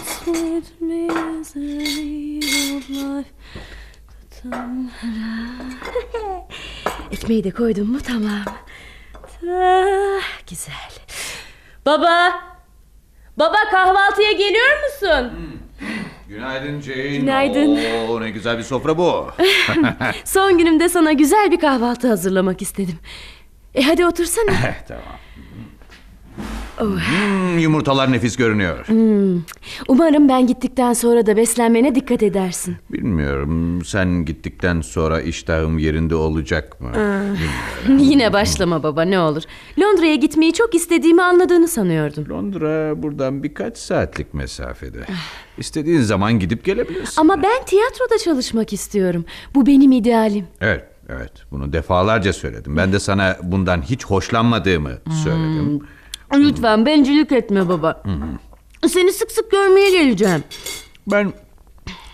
with misery of life. Tam- Ekmeği de koydum mu tamam. Ah, güzel. Baba! Baba kahvaltıya geliyor musun? Günaydın Jane. Günaydın. Oo, ne güzel bir sofra bu. Son günümde sana güzel bir kahvaltı hazırlamak istedim. E hadi otursana. tamam. Hmm, yumurtalar nefis görünüyor. Umarım ben gittikten sonra da beslenmene dikkat edersin. Bilmiyorum sen gittikten sonra iştahım yerinde olacak mı? Yine başlama baba ne olur. Londra'ya gitmeyi çok istediğimi anladığını sanıyordum. Londra buradan birkaç saatlik mesafede. İstediğin zaman gidip gelebilirsin. Ama ben tiyatroda çalışmak istiyorum. Bu benim idealim. Evet, evet. Bunu defalarca söyledim. Ben de sana bundan hiç hoşlanmadığımı söyledim. Lütfen bencillik etme baba. Seni sık sık görmeye geleceğim. Ben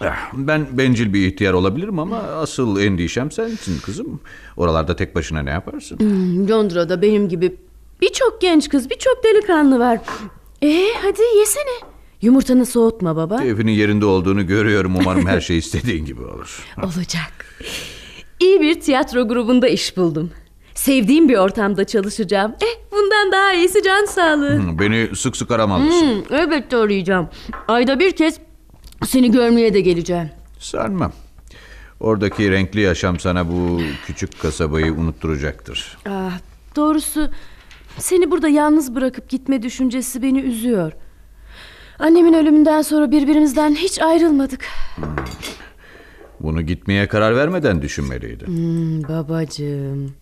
Ah, ben bencil bir ihtiyar olabilirim ama asıl endişem sensin kızım. Oralarda tek başına ne yaparsın? Hmm, Londra'da benim gibi birçok genç kız, birçok delikanlı var. Ee hadi yesene. Yumurtanı soğutma baba. Keyfinin yerinde olduğunu görüyorum. Umarım her şey istediğin gibi olur. Olacak. İyi bir tiyatro grubunda iş buldum. Sevdiğim bir ortamda çalışacağım. Eh bundan daha iyisi can sağlığı. Hmm, Beni sık sık aramalısın. Hmm, elbette arayacağım. Ayda bir kez seni görmeye de geleceğim. Sanmam. Oradaki renkli yaşam sana bu küçük kasabayı unutturacaktır. Ah, doğrusu seni burada yalnız bırakıp gitme düşüncesi beni üzüyor. Annemin ölümünden sonra birbirimizden hiç ayrılmadık. Bunu gitmeye karar vermeden düşünmeliydin. Hmm, babacığım.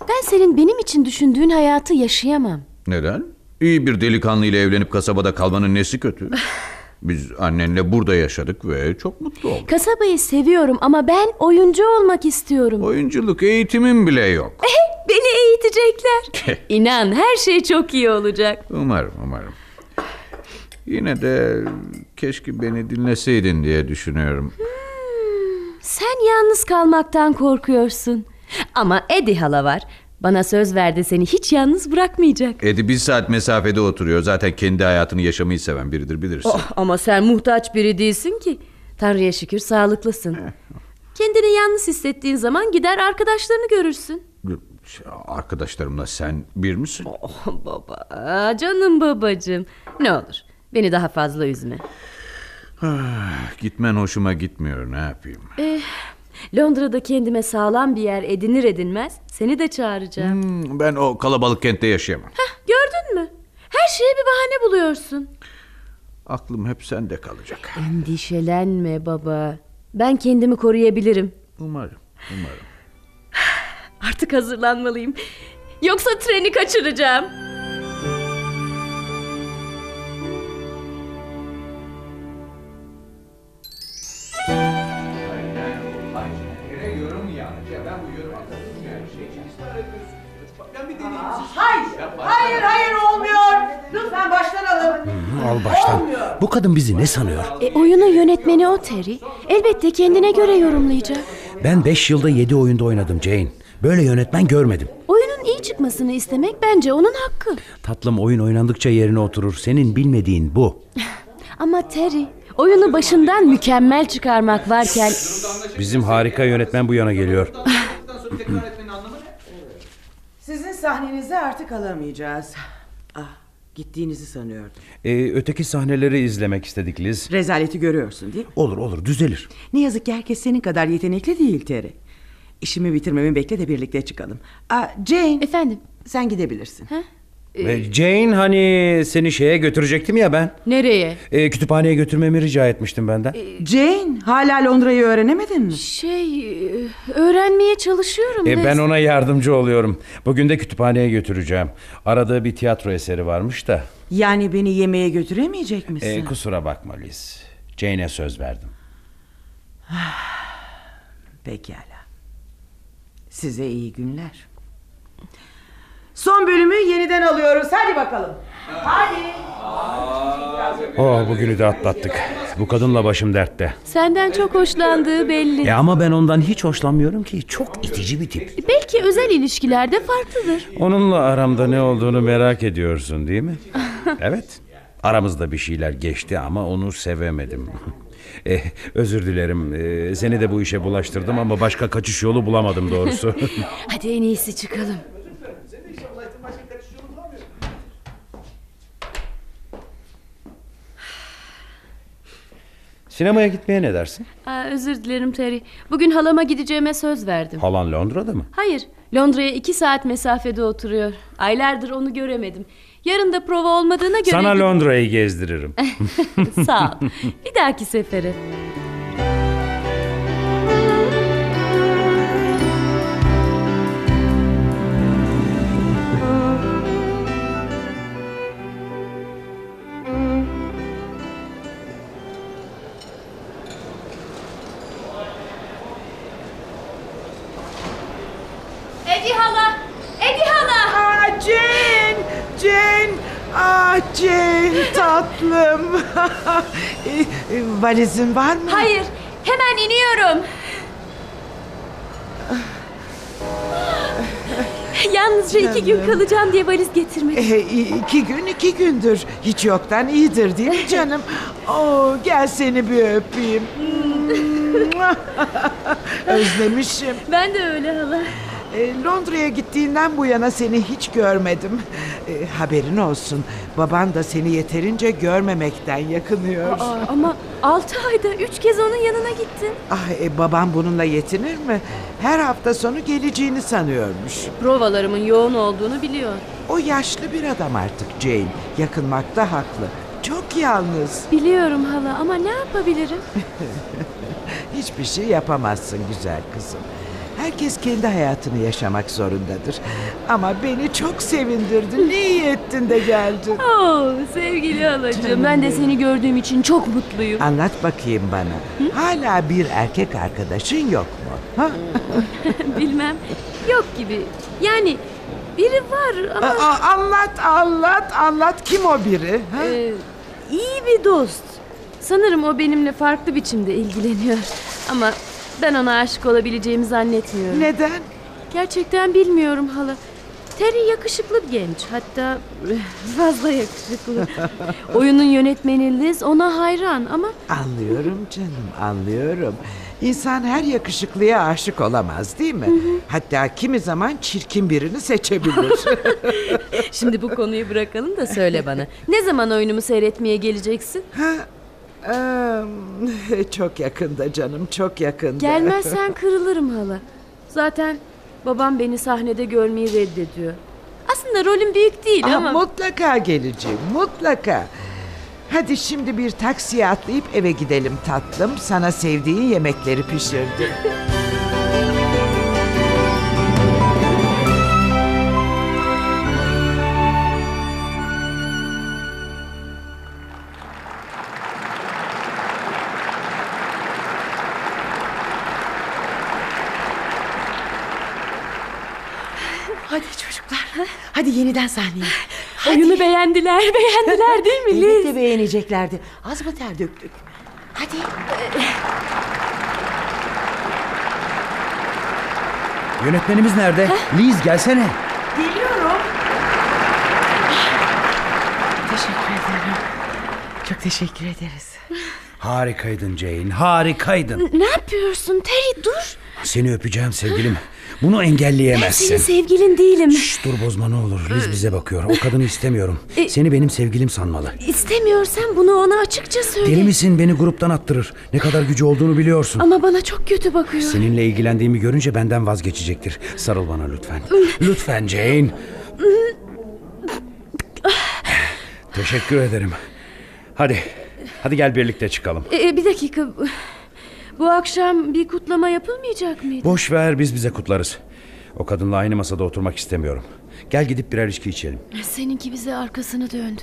Ben senin benim için düşündüğün hayatı yaşayamam. Neden? İyi bir delikanlı ile evlenip kasabada kalmanın nesi kötü? Biz annenle burada yaşadık ve çok mutlu olduk. Kasabayı seviyorum ama ben oyuncu olmak istiyorum. Oyunculuk eğitimim bile yok. Beni eğitecekler. İnan her şey çok iyi olacak. Umarım, umarım. Yine de keşke beni dinleseydin diye düşünüyorum. Sen yalnız kalmaktan korkuyorsun. Ama Eddie hala var. Bana söz verdi seni hiç yalnız bırakmayacak. Edi bir saat mesafede oturuyor. Zaten kendi hayatını yaşamayı seven biridir bilirsin. Oh, ama sen muhtaç biri değilsin ki. Tanrı'ya şükür sağlıklısın. Kendini yalnız hissettiğin zaman gider arkadaşlarını görürsün. Arkadaşlarımla sen bir misin? Oh baba, canım babacığım. Ne olur beni daha fazla üzme. Gitmen hoşuma gitmiyor ne yapayım. Londra'da kendime sağlam bir yer edinir edinmez seni de çağıracağım. Hmm, Ben o kalabalık kentte yaşayamam. Heh, gördün mü? Her şeye bir bahane buluyorsun. Aklım hep sende kalacak. Endişelenme baba. Ben kendimi koruyabilirim. Umarım, umarım. Artık hazırlanmalıyım. Yoksa treni kaçıracağım. Hayır, hayır, olmuyor. Lütfen baştan alın. Al baştan. Bu kadın bizi ne sanıyor? E, oyunun yönetmeni o Terry. Elbette kendine göre yorumlayacak. Ben 5 yılda 7 oyunda oynadım Jane. Böyle yönetmen görmedim. Oyunun iyi çıkmasını istemek bence onun hakkı. Tatlım oyun oynandıkça yerine oturur. Senin bilmediğin bu. Ama Terry, oyunu başından mükemmel çıkarmak varken... Bizim harika yönetmen bu yana geliyor. Sahnenizi artık alamayacağız. Ah, gittiğinizi sanıyordum. Ee, öteki sahneleri izlemek istedik Liz. Rezaleti görüyorsun değil mi? Olur olur düzelir. Ne yazık ki herkes senin kadar yetenekli değil Terry. İşimi bitirmemi bekle de birlikte çıkalım. Aa, Jane, Efendim, sen gidebilirsin. Ee, Jane hani seni şeye götürecektim ya ben. nereye? Ee, kütüphaneye götürmemi rica etmiştim benden. Jane, hala Londra'yı öğrenemedin mi? Şey, e, öğrenmeye çalışıyorum. Ee, ben ona yardımcı oluyorum. Bugün de kütüphaneye götüreceğim. Aradığı bir tiyatro eseri varmış da. Yani beni yemeğe götüremeyecek misin? Ee, kusura bakma Liz. Jane'e söz verdim. Pekala. Size iyi günler. Son bölümü yeniden alıyoruz. Hadi bakalım. Hadi. Oh bugünü de atlattık. Bu kadınla başım dertte. Senden çok hoşlandığı belli. E ama ben ondan hiç hoşlanmıyorum ki. Çok itici bir tip. Belki özel ilişkilerde farklıdır. Onunla aramda ne olduğunu merak ediyorsun değil mi? evet. Aramızda bir şeyler geçti ama onu sevemedim. Eh, özür dilerim. Eh, seni de bu işe bulaştırdım ama başka kaçış yolu bulamadım doğrusu. Hadi en iyisi çıkalım. Sinemaya gitmeye ne dersin? Aa, özür dilerim Terry. Bugün halama gideceğime söz verdim. Halan Londra'da mı? Hayır, Londra'ya iki saat mesafede oturuyor. Aylardır onu göremedim. Yarın da prova olmadığına göre... Sana Londra'yı gezdiririm. Sağ ol. Bir dahaki sefere. Valizin var mı? Hayır, hemen iniyorum. Yalnızca iki gün kalacağım diye valiz getirmedim. E, i- iki gün iki gündür. Hiç yoktan iyidir değil mi canım? Oo, gel seni bir öpeyim. Özlemişim. Ben de öyle hala. E, Londra'ya gittiğinden bu yana seni hiç görmedim. E, haberin olsun. Baban da seni yeterince görmemekten yakınıyor. Aa, ama altı ayda üç kez onun yanına gittim. Ah, e, babam bununla yetinir mi? Her hafta sonu geleceğini sanıyormuş. Provalarımın yoğun olduğunu biliyor. O yaşlı bir adam artık Jane. Yakınmakta haklı. Çok yalnız. Biliyorum hala ama ne yapabilirim? Hiçbir şey yapamazsın güzel kızım. Herkes kendi hayatını yaşamak zorundadır. Ama beni çok sevindirdin. Ne iyi ettin de geldin. Oo, sevgili halacığım ben de seni gördüğüm için çok mutluyum. Anlat bakayım bana. Hala bir erkek arkadaşın yok mu? Ha? Bilmem yok gibi. Yani biri var ama Aa, anlat, anlat, anlat. Kim o biri? Ha? e, iyi bir dost. Sanırım o benimle farklı biçimde ilgileniyor. Ama ben ona aşık olabileceğimi zannetmiyorum. Neden? Gerçekten bilmiyorum hala. Terry yakışıklı bir genç. Hatta eh, fazla yakışıklı. Oyunun yönetmeni Liz ona hayran ama Anlıyorum canım, anlıyorum. İnsan her yakışıklıya aşık olamaz değil mi? Hatta kimi zaman çirkin birini seçebilir. şimdi bu konuyu bırakalım da söyle bana. Ne zaman oyunumu seyretmeye geleceksin? ha, eee, çok yakında canım, çok yakında. Gelmezsen kırılırım hala. Zaten babam beni sahnede görmeyi reddediyor. Aslında rolüm büyük değil Ah, ama... Mutlaka geleceğim, mutlaka. Hadi şimdi bir taksiye atlayıp eve gidelim tatlım. Sana sevdiğin yemekleri pişirdim. Hadi yeniden sahneye. Oyunu beğendiler, beğendiler değil mi Liz? Elbette beğeneceklerdi. Az mı ter döktük? Hadi. Yönetmenimiz nerede? Liz gelsene. Geliyorum. Teşekkür ederim. Çok teşekkür ederiz. Harikaydın Jane, harikaydın. Ne yapıyorsun Terry dur. Seni öpeceğim sevgilim. Bunu Ben engelleyemezsin. senin sevgilin değilim. Şş, dur bozma ne olur. Liz bize bakıyor. O kadını istemiyorum. E- Seni benim sevgilim sanmalı. İstemiyorsan bunu ona açıkça söyle. Deli misin beni gruptan attırır. Ne kadar gücü olduğunu biliyorsun. Ama bana çok kötü bakıyor. Seninle ilgilendiğimi görünce benden vazgeçecektir. Sarıl bana lütfen. Lütfen Jane. Teşekkür ederim. Hadi. Hadi gel birlikte çıkalım. Ee, bir dakika. Bu akşam bir kutlama yapılmayacak mıydı? Boş ver biz bize kutlarız. O kadınla aynı masada oturmak istemiyorum. Gel gidip birer içki içelim. Seninki bize arkasını döndü.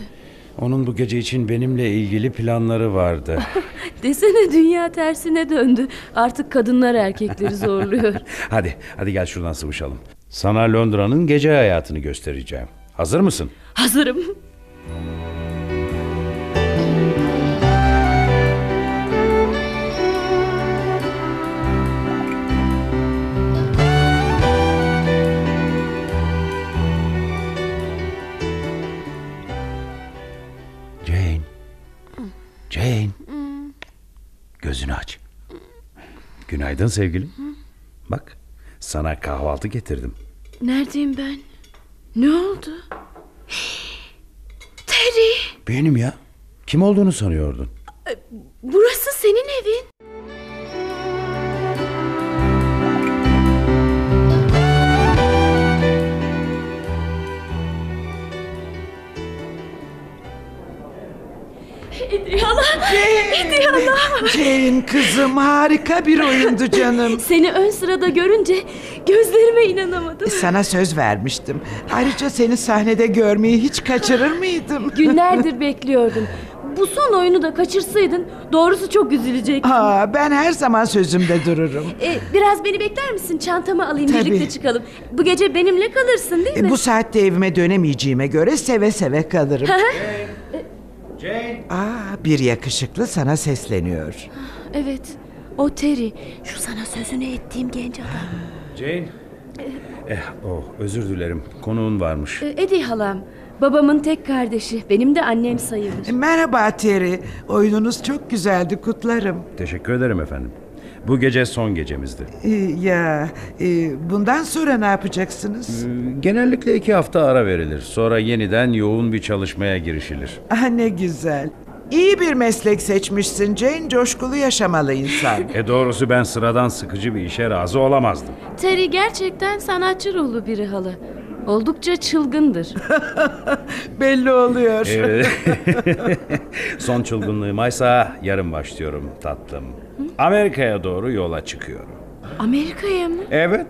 Onun bu gece için benimle ilgili planları vardı. Desene dünya tersine döndü. Artık kadınlar erkekleri zorluyor. hadi, hadi gel şuradan sıvışalım. Sana Londra'nın gece hayatını göstereceğim. Hazır mısın? Hazırım. Gözünü aç. Günaydın sevgilim. Bak sana kahvaltı getirdim. Neredeyim ben? Ne oldu? Terry, Benim ya. Kim olduğunu sanıyordun? burası senin evin. Edri hala. Jane kızım harika bir oyundu canım. Seni ön sırada görünce gözlerime inanamadım. Sana söz vermiştim. Ayrıca seni sahnede görmeyi hiç kaçırır mıydım? Günlerdir bekliyordum. Bu son oyunu da kaçırsaydın doğrusu çok üzülecektim. Aa, ben her zaman sözümde dururum. Ee, biraz beni bekler misin? Çantamı alayım Tabii. birlikte çıkalım. Bu gece benimle kalırsın değil mi? E, Bu saatte evime dönemeyeceğime göre seve seve kalırım. Jane. Aa, bir yakışıklı sana sesleniyor. Evet. O Terry. Şu sana sözünü ettiğim genç adam. Jane. Eh, oh, özür dilerim. Konuğun varmış. Ee, Eddie halam. Babamın tek kardeşi. Benim de annem sayılır. Merhaba Terry. Oyununuz çok güzeldi kutlarım. Teşekkür ederim efendim. Bu gece son gecemizdi. E, ya e, bundan sonra ne yapacaksınız? Genellikle iki hafta ara verilir. Sonra yeniden yoğun bir çalışmaya girişilir. Ah ne güzel. İyi bir meslek seçmişsin Jane. Coşkulu yaşamalı insan. E doğrusu ben sıradan sıkıcı bir işe razı olamazdım. Terry gerçekten sanatçı ruhlu biri hala. Oldukça çılgındır. Belli oluyor. Evet. Son çılgınlığımaysa yarın başlıyorum tatlım. Amerika'ya doğru yola çıkıyorum. Amerika'ya mı? Evet,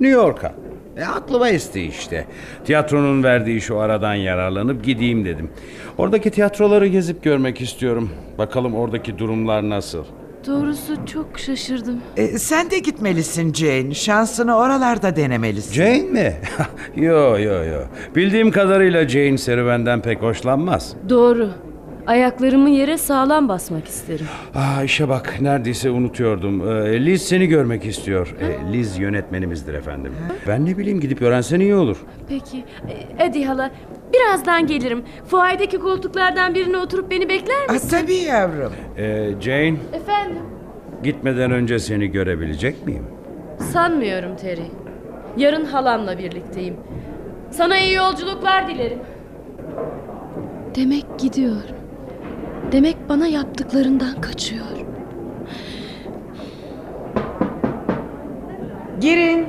New York'a. E, aklıma esti işte. Tiyatronun verdiği şu aradan yararlanıp gideyim dedim. Oradaki tiyatroları gezip görmek istiyorum. Bakalım oradaki durumlar nasıl. Doğrusu çok şaşırdım. E, sen de gitmelisin Jane. Şansını oralarda denemelisin. Jane mi? yo yo yo. Bildiğim kadarıyla Jane serüvenden pek hoşlanmaz. Doğru. Ayaklarımı yere sağlam basmak isterim. Aa işe bak neredeyse unutuyordum. Ee, Liz seni görmek istiyor. Ee, Liz yönetmenimizdir efendim. Ben ne bileyim gidip öğrensen iyi olur. Peki. Ee, Eddie hala. Birazdan gelirim. Fuaydaki koltuklardan birine oturup beni bekler Ah, misin? tabii yavrum. Ee, Jane Efendim? gitmeden önce seni görebilecek miyim? Sanmıyorum Terry. Yarın halamla birlikteyim. Sana iyi yolculuklar dilerim. Demek gidiyor. Demek bana yaptıklarından kaçıyor. Girin.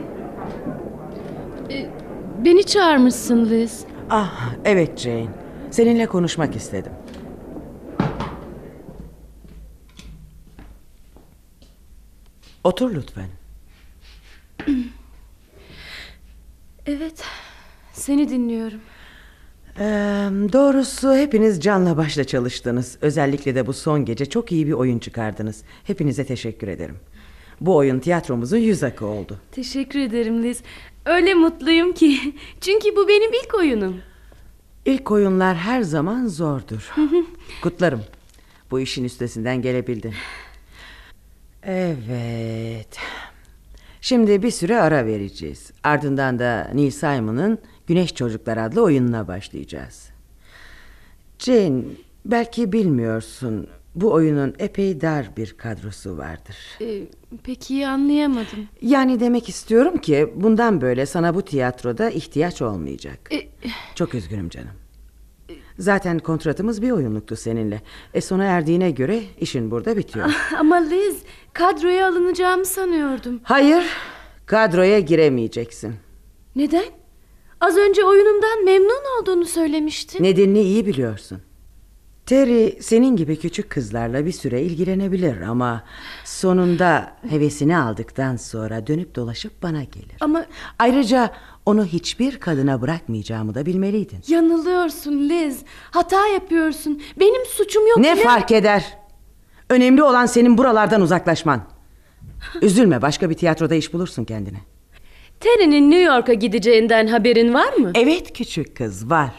Beni çağırmışsın Liz. Ah evet Jane. Seninle konuşmak istedim. Otur lütfen. Evet. Seni dinliyorum. Ee, doğrusu hepiniz canla başla çalıştınız. Özellikle de bu son gece çok iyi bir oyun çıkardınız. Hepinize teşekkür ederim. Bu oyun tiyatromuzun yüz akı oldu. Teşekkür ederim Liz. Öyle mutluyum ki. Çünkü bu benim ilk oyunum. İlk oyunlar her zaman zordur. Kutlarım. Bu işin üstesinden gelebildin. Evet. Şimdi bir süre ara vereceğiz. Ardından da Neil Simon'ın Güneş Çocuklar adlı oyununa başlayacağız. Jane, belki bilmiyorsun. Bu oyunun epey dar bir kadrosu vardır. Ee, peki anlayamadım. Yani demek istiyorum ki bundan böyle sana bu tiyatroda ihtiyaç olmayacak. Ee, Çok üzgünüm canım. Zaten kontratımız bir oyunluktu seninle. E sona erdiğine göre işin burada bitiyor. ama Liz kadroya alınacağımı sanıyordum. Hayır, kadroya giremeyeceksin. Neden? Az önce oyunumdan memnun olduğunu söylemiştin. Nedenini iyi biliyorsun. Terry senin gibi küçük kızlarla bir süre ilgilenebilir ama sonunda hevesini aldıktan sonra dönüp dolaşıp bana gelir. Ama Ayrıca onu hiçbir kadına bırakmayacağımı da bilmeliydin. yanılıyorsun Liz. Hata yapıyorsun. Benim suçum yok. Ne bile- fark eder? Önemli olan senin buralardan uzaklaşman. Üzülme başka bir tiyatroda iş bulursun kendine. Terry'nin New York'a gideceğinden haberin var mı? Evet küçük kız var.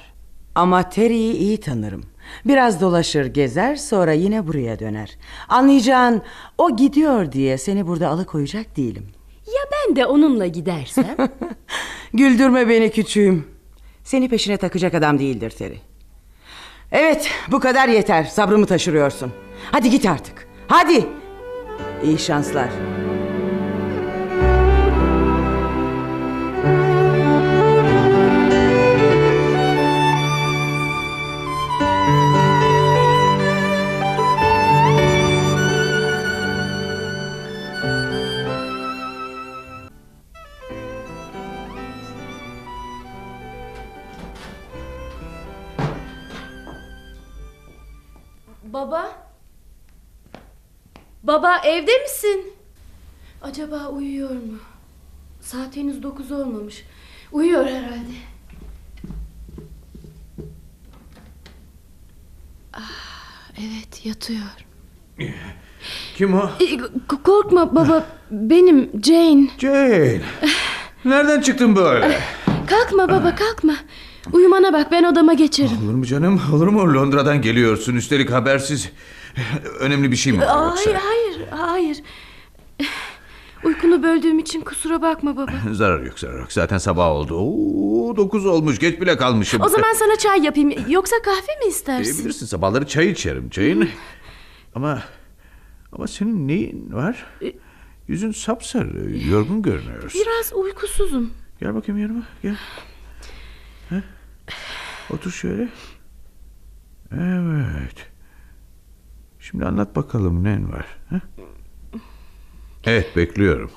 Ama Terry'i iyi tanırım. Biraz dolaşır gezer sonra yine buraya döner. Anlayacağın o gidiyor diye seni burada alıkoyacak değilim. Ya ben de onunla gidersem? Güldürme beni küçüğüm. Seni peşine takacak adam değildir Terry. Evet bu kadar yeter. Sabrımı taşırıyorsun. Hadi git artık. Hadi. İyi şanslar. Baba evde misin? Acaba uyuyor mu? Saat henüz dokuz olmamış. Uyuyor herhalde. Ah, evet yatıyor. Kim o? E, k- korkma baba benim Jane. Jane. Nereden çıktın böyle? Kalkma baba kalkma. Uyumana bak ben odama geçerim. Olur mu canım? Olur mu? Londra'dan geliyorsun. Üstelik habersiz. Önemli bir şey mi var Aa, yoksa? hayır hayır hayır. Uykunu böldüğüm için kusura bakma baba. Zarar yok zarar yok. Zaten sabah oldu. Oo, dokuz olmuş. Geç bile kalmışım. O zaman sana çay yapayım. Yoksa kahve mi E, istersin? bilirsin sabahları çay içerim çayın. ama ama senin neyin var? Yüzün sapsarı, yorgun görünüyorsun. Biraz uykusuzum. Gel bakayım yanıma, gel. Heh. Otur şöyle. Evet. Şimdi anlat bakalım nen var. heh? Evet bekliyorum.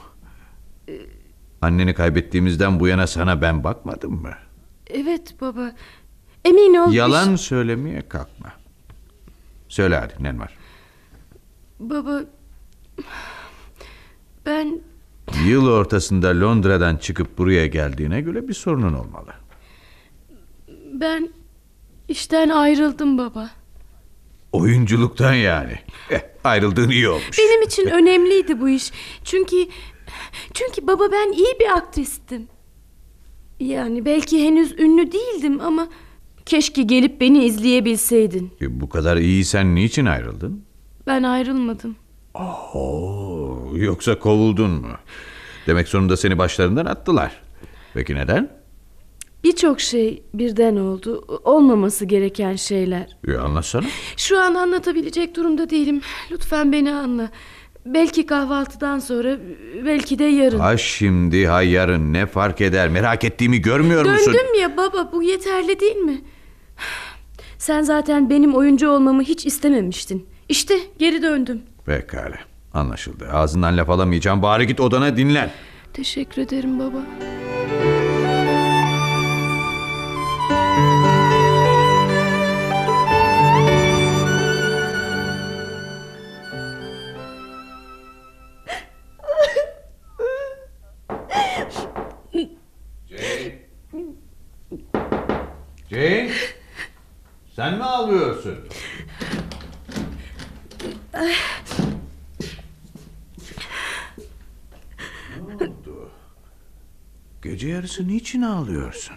Anneni kaybettiğimizden bu yana sana ben bakmadım mı? Evet baba. Emin ol. bir Yalan söylemeye kalkma. Söyle hadi nen var. Baba. Ben Yıl ortasında Londra'dan çıkıp buraya geldiğine göre bir sorunun olmalı. ben işten ayrıldım baba. Oyunculuktan yani. Eh, ayrıldığın iyi olmuş. Benim için önemliydi bu iş. Çünkü çünkü baba ben iyi bir aktristim. Yani belki henüz ünlü değildim ama keşke gelip beni izleyebilseydin. E, Bu kadar iyiysen niçin ayrıldın? Ben ayrılmadım. Oo, yoksa kovuldun mu? Demek sonunda seni başlarından attılar. Peki neden? Birçok şey birden oldu. Olmaması gereken şeyler. Ya anlatsana. Şu an anlatabilecek durumda değilim. Lütfen beni anla. Belki kahvaltıdan sonra, belki de yarın. Ha şimdi ha yarın ne fark eder? Merak ettiğimi görmüyor musun? Döndüm ya baba, bu yeterli değil mi? Sen zaten benim oyuncu olmamı hiç istememiştin. İşte geri döndüm. Pekala. Anlaşıldı. Ağzından laf alamayacağım. Bari git odana dinlen. Teşekkür ederim baba. Ağlıyorsun? ne oldu? Gece yarısı niçin ağlıyorsun?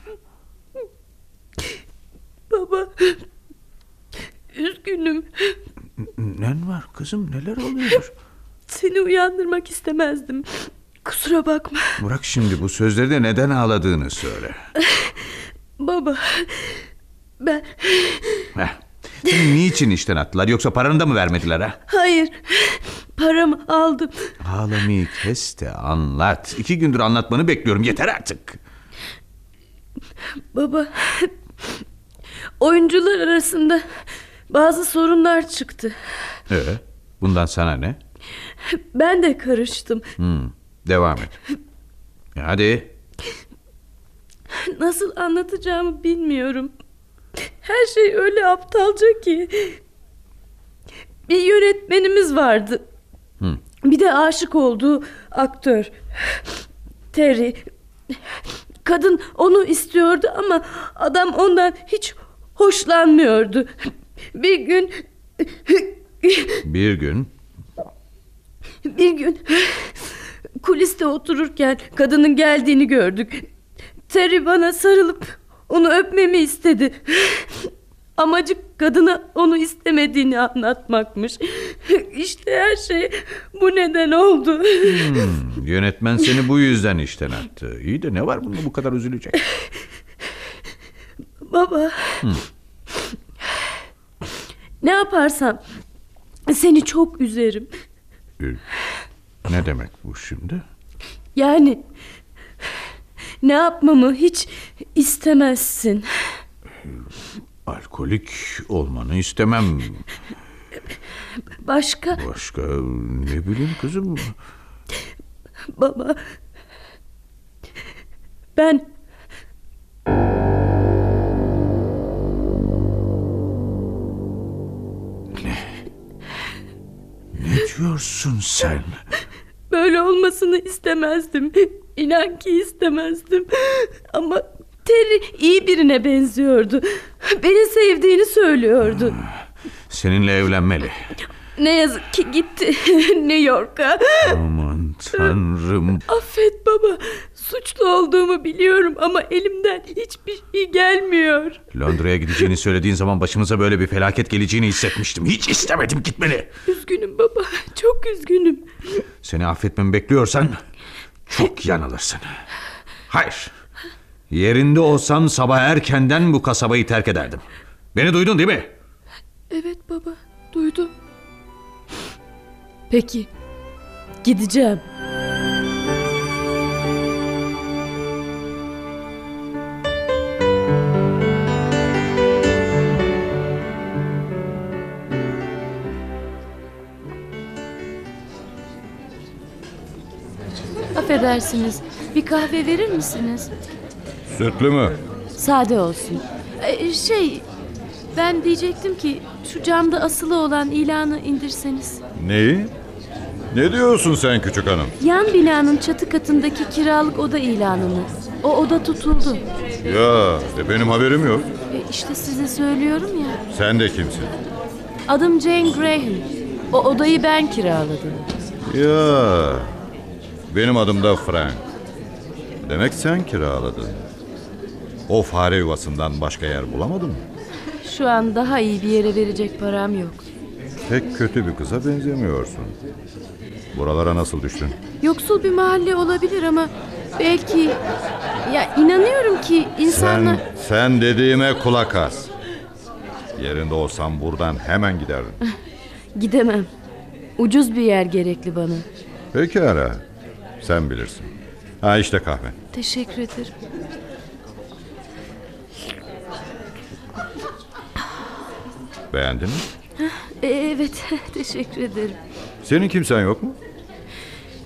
Baba, üzgünüm. Nen var kızım neler oluyor? Seni uyandırmak istemezdim. Kusura bakma. Bırak şimdi bu sözleri de neden ağladığını söyle. Baba, ben... Heh. Niçin işten attılar yoksa paranı da mı vermediler ha? Hayır, paramı aldım. Ağlamayı kes de anlat. İki gündür anlatmanı bekliyorum yeter artık. Baba, oyuncular arasında bazı sorunlar çıktı. Ee, bundan sana ne? Ben de karıştım. Hmm, devam et. E, hadi. Nasıl anlatacağımı bilmiyorum. Her şey öyle aptalca ki. Bir yönetmenimiz vardı. Hı. Bir de aşık olduğu aktör. Terry. Kadın onu istiyordu ama adam ondan hiç hoşlanmıyordu. Bir gün Bir gün bir gün kuliste otururken kadının geldiğini gördük. Terry bana sarılıp onu öpmemi istedi. Amacı kadına onu istemediğini anlatmakmış. İşte her şey bu neden oldu. hmm, yönetmen seni bu yüzden işten attı. İyi de ne var bunda bu kadar üzülecek? Baba. Ne yaparsam seni çok üzerim. Ee, Ne demek bu şimdi? Yani ne yapmamı hiç istemezsin. Alkolik olmanı istemem. Başka Başka ne bileyim kızım. baba. Ben Ne diyorsun sen? böyle olmasını istemezdim. İnan ki istemezdim. Ama Terry iyi birine benziyordu. Beni sevdiğini söylüyordu. Seninle evlenmeli. Ne yazık ki gitti New York'a. Aman tanrım. Affet baba. Suçlu olduğumu biliyorum ama elimden hiçbir şey gelmiyor. Londra'ya gideceğini söylediğin zaman başımıza böyle bir felaket geleceğini hissetmiştim. Hiç istemedim gitmeni. Üzgünüm baba. Çok üzgünüm. Seni affetmemi bekliyorsan çok yanılırsın. Hayır. Yerinde olsam sabah erkenden bu kasabayı terk ederdim. Beni duydun değil mi? Evet baba. Duydum. Peki. Gideceğim. Affedersiniz. Bir kahve verir misiniz? Sütlü mü? Sade olsun. Ee, şey, ben diyecektim ki şu camda asılı olan ilanı indirseniz. Neyi? Ne diyorsun sen küçük hanım? Yan binanın çatı katındaki kiralık oda ilanını. O oda tutuldu. Ya e, benim haberim yok. E, işte size söylüyorum ya. Sen de kimsin? Adım Jane Graham. O odayı ben kiraladım. Ya benim adım da Frank. Demek sen kiraladın. O fare yuvasından başka yer bulamadın mı? Şu an daha iyi bir yere verecek param yok. Pek kötü bir kıza benzemiyorsun. Buralara nasıl düştün? Yoksul bir mahalle olabilir ama belki ya inanıyorum ki insanlar Sen, sen dediğime kulak as. Yerinde olsam buradan hemen giderdin. gidemem. Ucuz bir yer gerekli bana. Pekala. Sen bilirsin. Ha işte kahve. Teşekkür ederim. Beğendin mi? Evet, teşekkür ederim. Senin kimsen yok mu?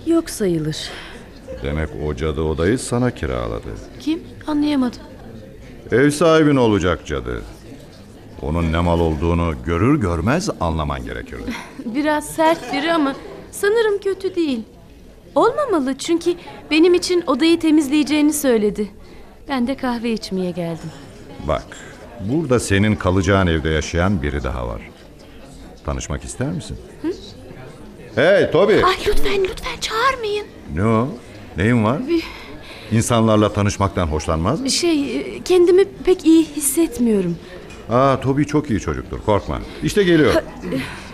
Yok sayılır. Demek o cadı odayı sana kiraladı. Kim? Anlayamadım. Ev sahibin olacak cadı. Onun ne mal olduğunu görür görmez anlaman gerekirdi. Biraz sert biri ama sanırım kötü değil. Olmamalı çünkü benim için odayı temizleyeceğini söyledi. Ben de kahve içmeye geldim. Bak, burada senin kalacağın evde yaşayan biri daha var. Tanışmak ister misin? Hey Toby! Ay lütfen lütfen çağırmayın. Ne o? Neyin var? İnsanlarla tanışmaktan hoşlanmaz mı? Şey kendimi pek iyi hissetmiyorum. Aa Toby çok iyi çocuktur, korkma. İşte geliyor.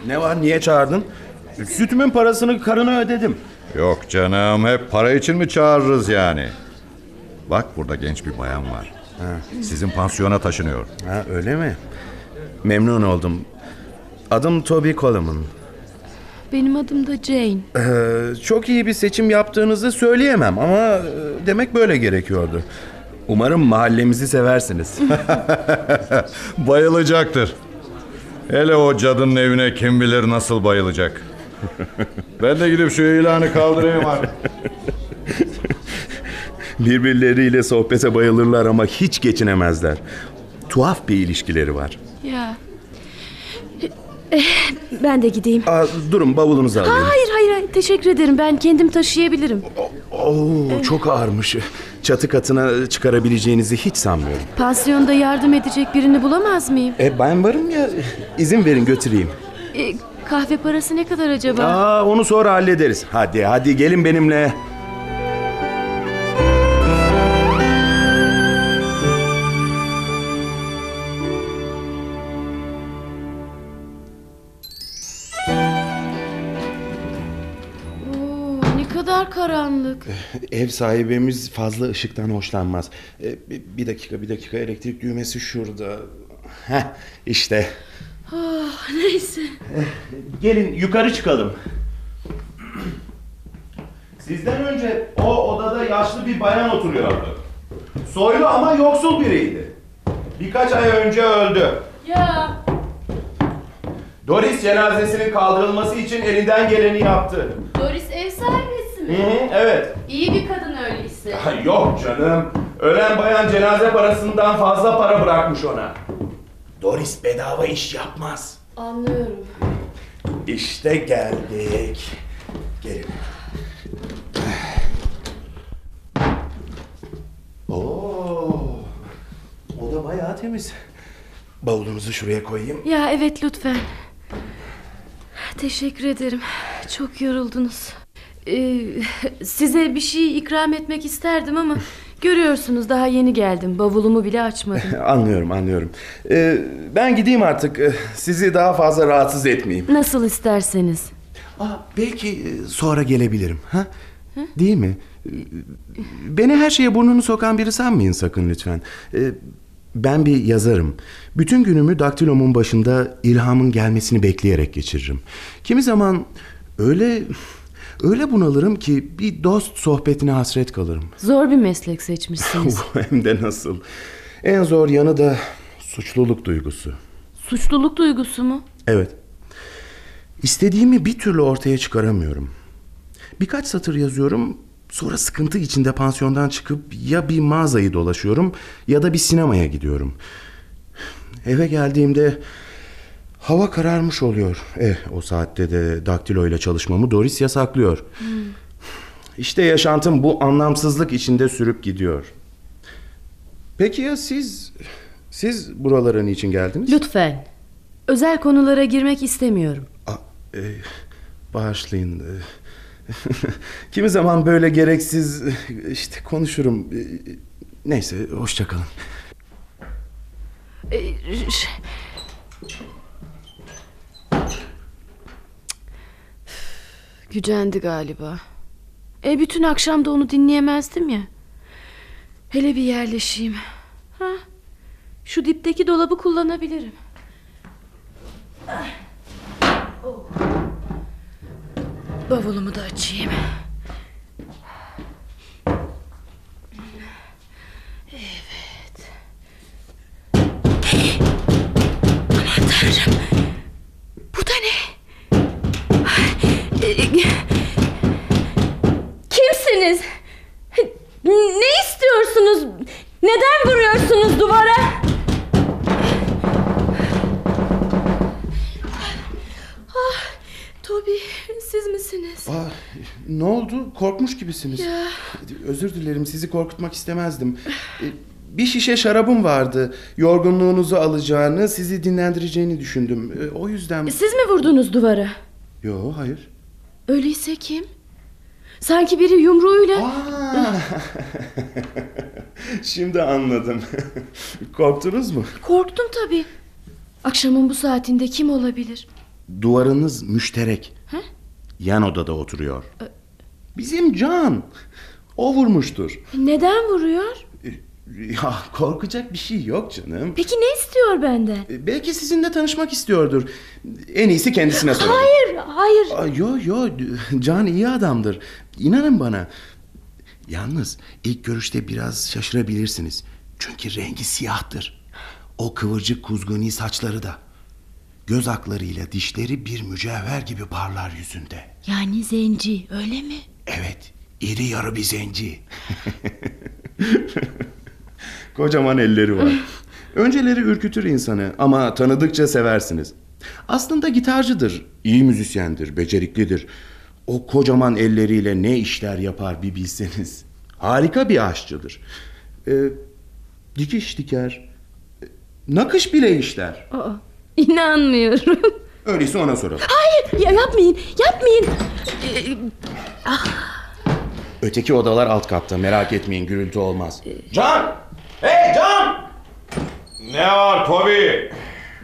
Ne var niye çağırdın? Sütümün parasını karına ödedim. Yok canım, hep para için mi çağırırız yani? Bak burada genç bir bayan var. Sizin pansiyona taşınıyor. Ha öyle mi? Memnun oldum. Adım Toby Coleman. Benim adım da Jane. Ee, çok iyi bir seçim yaptığınızı söyleyemem ama e, demek böyle gerekiyordu. Umarım mahallemizi seversiniz. Bayılacaktır. Hele o cadının evine kim bilir nasıl bayılacak. ben de gidip şu ilanı kaldırayım abi. Birbirleriyle sohbete bayılırlar ama hiç geçinemezler. Tuhaf bir ilişkileri var. Ya. Eh, Ben de gideyim. Aa, durun bavulunuzu alayım. Hayır hayır hayır teşekkür ederim. Ben kendim taşıyabilirim. Oo, çok ağırmış. Çatı katına çıkarabileceğinizi hiç sanmıyorum. Pansiyonda yardım edecek birini bulamaz mıyım? E ben varım ya. İzin verin götüreyim. E, kahve parası ne kadar acaba? Aa, onu sonra hallederiz. Hadi hadi gelin benimle. Oo, ne kadar karanlık. Ev sahibimiz fazla ışıktan hoşlanmaz. E, bir, bir dakika bir dakika elektrik düğmesi şurada. Heh, işte. Oh, neyse. Gelin yukarı çıkalım. Sizden önce o odada yaşlı bir bayan oturuyordu. Soylu ama yoksul biriydi. Birkaç ay önce öldü. Ya Doris cenazesinin kaldırılması için elinden geleni yaptı. Doris ev sahibesi Hı hı, evet. İyi bir kadın öyleyse. Ha, Yok canım. Ölen bayan cenaze parasından fazla para bırakmış ona. Doris bedava iş yapmaz. Anlıyorum. İşte geldik. Gelin. Oo. Oda bayağı temiz. Bavulunuzu şuraya koyayım. Ya evet lütfen. Teşekkür ederim. Çok yoruldunuz. Ee, size bir şey ikram etmek isterdim ama görüyorsunuz daha yeni geldim. Bavulumu bile açmadım. Anlıyorum, anlıyorum. Ee, ben gideyim artık. Ee, Sizi daha fazla rahatsız etmeyeyim. Nasıl isterseniz. Aa, belki e, sonra gelebilirim. Ha? Değil mi? Ee, Beni her şeye burnunu sokan biri sanmayın sakın lütfen. Ee, Ben bir yazarım. Bütün günümü daktilomun başında ilhamın gelmesini bekleyerek geçiririm. Kimi zaman öyle öyle bunalırım ki bir dost sohbetine hasret kalırım. Zor bir meslek seçmişsiniz. Hem de nasıl. En zor yanı da suçluluk duygusu. Suçluluk duygusu mu? Evet. İstediğimi bir türlü ortaya çıkaramıyorum. Birkaç satır yazıyorum, sonra sıkıntı içinde pansiyondan çıkıp ya bir mağazayı dolaşıyorum ya da bir sinemaya gidiyorum. Eve geldiğimde hava kararmış oluyor. Eh, o saatte de daktilo ile çalışmamı Doris yasaklıyor. İşte yaşantım bu anlamsızlık içinde sürüp gidiyor. Peki ya siz siz buralara niçin geldiniz? Lütfen. Özel konulara girmek istemiyorum. Aa, e, bağışlayın. e, Kimi zaman böyle gereksiz e, işte konuşurum. E, Neyse hoşça kalın. Ee, ş- Gücendi galiba. E bütün akşam da onu dinleyemezdim ya. Hele bir yerleşeyim. Ha? Şu dipteki dolabı kullanabilirim. Bavulumu da açayım. Evet. Aman tanrım. Bu da ne? Ee, Kimsiniz? Ne istiyorsunuz? Neden vuruyorsunuz duvara? Ah, Toby siz misiniz? Aa, ne oldu? Korkmuş gibisiniz. Özür dilerim sizi korkutmak istemezdim. E, Bir şişe şarabım vardı. Yorgunluğunuzu alacağını, sizi dinlendireceğini düşündüm. E, O yüzden... Siz mi vurdunuz duvara? Yo hayır. Öyleyse kim? Sanki biri yumruğuyla... Aa! Şimdi anladım. Korktunuz mu? Korktum tabii. Akşamın bu saatinde kim olabilir? Duvarınız müşterek. He? Yan odada oturuyor. Bizim Can. O vurmuştur. Neden vuruyor? Ya korkacak bir şey yok canım. Peki ne istiyor benden? Belki sizinle tanışmak istiyordur. En iyisi kendisine soralım. Hayır, hayır. Aa, Yo yo Can iyi adamdır. İnanın bana. Yalnız ilk görüşte biraz şaşırabilirsiniz. Çünkü rengi siyahtır. O kıvırcık kuzguni saçları da. Göz aklarıyla dişleri bir mücevher gibi parlar yüzünde. Yani zenci, öyle mi? Evet, iri yarı bir zenci. Kocaman elleri var. Önceleri ürkütür insanı ama tanıdıkça seversiniz. Aslında gitarcıdır, iyi müzisyendir, beceriklidir. O kocaman elleriyle ne işler yapar bir bilseniz. Harika bir aşçıdır. Ee, dikiş diker, e, nakış bile işler. Aa, inanmıyorum. Öyleyse ona soralım. Hayır, ya yapmayın, yapmayın. Ee, Öteki odalar alt katta merak etmeyin gürültü olmaz. Can! Hey Can! Ne var Toby?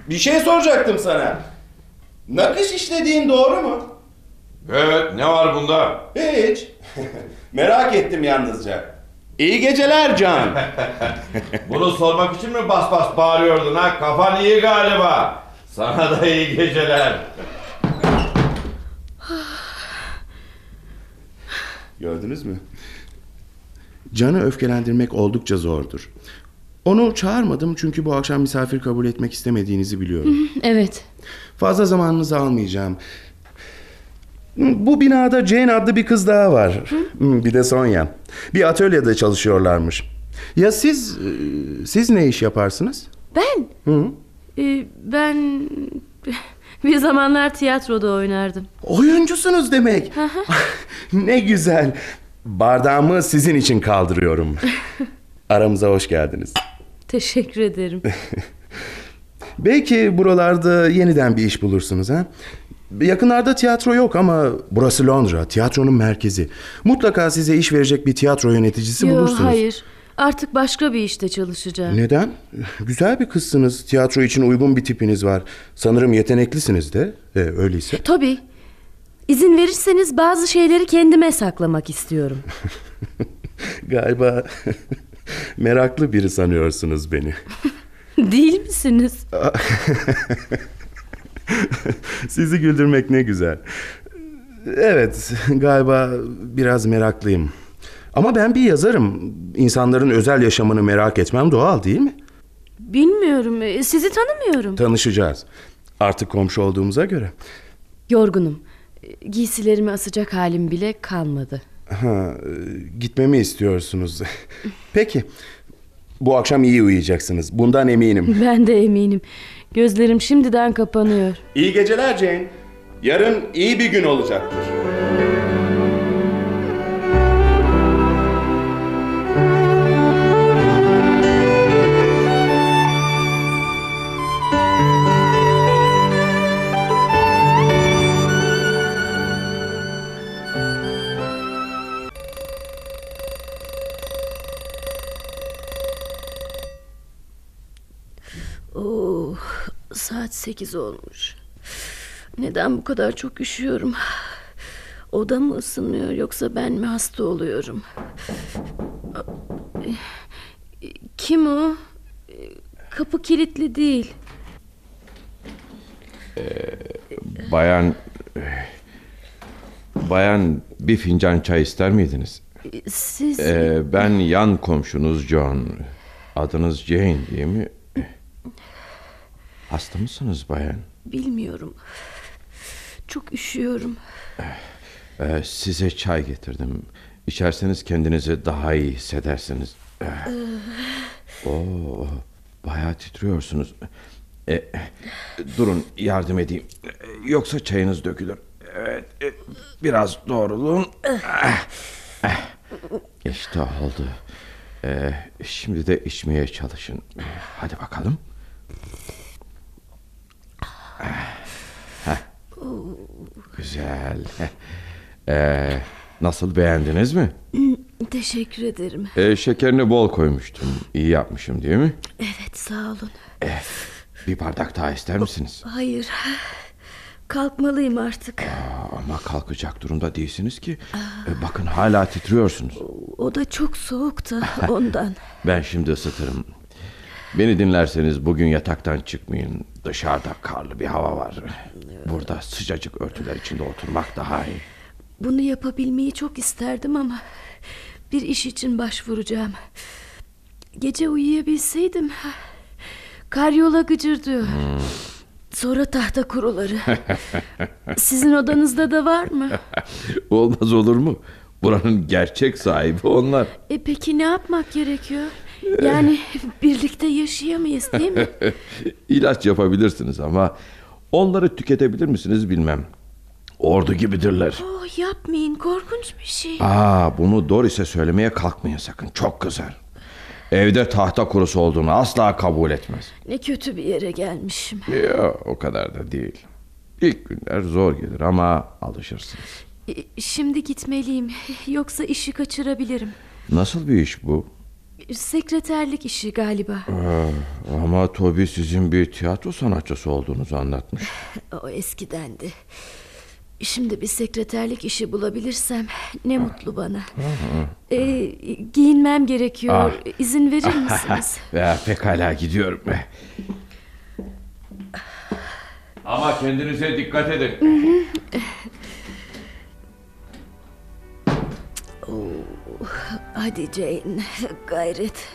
Bir şey soracaktım sana. Nakış işlediğin doğru mu? Evet ne var bunda? Hiç. Merak ettim yalnızca. İyi geceler Can. Bunu sormak için mi bas bas bağırıyordun ha? Kafan iyi galiba. Sana da iyi geceler. Gördünüz mü? Can'ı öfkelendirmek oldukça zordur. Onu çağırmadım çünkü bu akşam misafir kabul etmek istemediğinizi biliyorum. Evet. Fazla zamanınızı almayacağım. Bu binada Jane adlı bir kız daha var. Bir de Sonya. Bir atölyede çalışıyorlarmış. Ya siz e, siz ne iş yaparsınız? Ben? Hı? Ee, ben bir zamanlar tiyatroda oynardım. Oyuncusunuz demek. ne güzel. Bardağımı sizin için kaldırıyorum. Aramıza hoş geldiniz. Teşekkür ederim. Belki buralarda yeniden bir iş bulursunuz ha? Yakınlarda tiyatro yok ama burası Londra, tiyatronun merkezi. Mutlaka size iş verecek bir tiyatro yöneticisi Yok bulursunuz. hayır. Artık başka bir işte çalışacağım. Neden? Güzel bir kızsınız. Tiyatro için uygun bir tipiniz var. Sanırım yeteneklisiniz de. E, öyleyse. Tabii. İzin verirseniz bazı şeyleri kendime saklamak istiyorum. Galiba meraklı biri sanıyorsunuz beni. Değil misiniz? Sizi güldürmek ne güzel. Evet, galiba biraz meraklıyım. Ama ben bir yazarım. İnsanların özel yaşamını merak etmem doğal değil mi? Bilmiyorum. e, Sizi tanımıyorum. Tanışacağız. Artık komşu olduğumuza göre. Yorgunum. Giysilerimi asacak halim bile kalmadı. Ha, e, gitmemi istiyorsunuz. Peki. Bu akşam iyi uyuyacaksınız. Bundan eminim. Ben de eminim. Gözlerim şimdiden kapanıyor. İyi geceler Jane. Yarın iyi bir gün olacaktır. Saat sekiz olmuş. Neden bu kadar çok üşüyorum? Oda mı ısınmıyor yoksa ben mi hasta oluyorum? Kim o? Kapı kilitli değil. Bayan... Bayan bir fincan çay ister miydiniz? Siz Ee, ben yan komşunuz John. Adınız Jane değil mi? Hasta mısınız bayan? bilmiyorum. Çok üşüyorum. Ee, size çay getirdim. İçerseniz kendinizi daha iyi hissedersiniz. Ee, Oo, bayağı titriyorsunuz. Ee, durun yardım edeyim. Yoksa çayınız dökülür. Evet, biraz doğrulun. İşte oldu. Ee, şimdi de içmeye çalışın. Hadi bakalım. Güzel. Ee, nasıl beğendiniz mi? Teşekkür ederim. Ee, şekerini bol koymuştum. İyi yapmışım değil mi? Evet sağ olun. Bir bardak daha ister misiniz? Hayır. Kalkmalıyım artık. Aa, ama kalkacak durumda değilsiniz ki. Ee, bakın hala titriyorsunuz. O da çok soğuk da ondan. Ben şimdi ısıtırım. Beni dinlerseniz bugün yataktan çıkmayın. Dışarıda karlı bir hava var. Burada sıcacık örtüler içinde oturmak daha iyi. Bunu yapabilmeyi çok isterdim ama bir iş için başvuracağım. Gece uyuyabilseydim. Karyola gıcırdıyor. Sonra tahta kuruları. Sizin odanızda da var mı? Olmaz olur mu? Buranın gerçek sahibi onlar. E peki ne yapmak gerekiyor? Yani birlikte yaşayamayız değil mi? İlaç yapabilirsiniz ama onları tüketebilir misiniz bilmem. Ordu gibidirler. Oh, yapmayın korkunç bir şey. Aa, bunu Doris'e söylemeye kalkmayın sakın. Çok kızar. Evde tahta kurusu olduğunu asla kabul etmez. Ne kötü bir yere gelmişim. Yok o kadar da değil. İlk günler zor gelir ama alışırsınız. E, Şimdi gitmeliyim. Yoksa işi kaçırabilirim. Nasıl bir iş bu? Sekreterlik işi galiba. Ama Toby sizin bir tiyatro sanatçısı olduğunuzu anlatmış. O eskidendi. Şimdi bir sekreterlik işi bulabilirsem ne mutlu bana. Ee, giyinmem gerekiyor. İzin verir misiniz? Ya, pekala gidiyorum. Ama kendinize dikkat edin. Hadi Jane, gayret.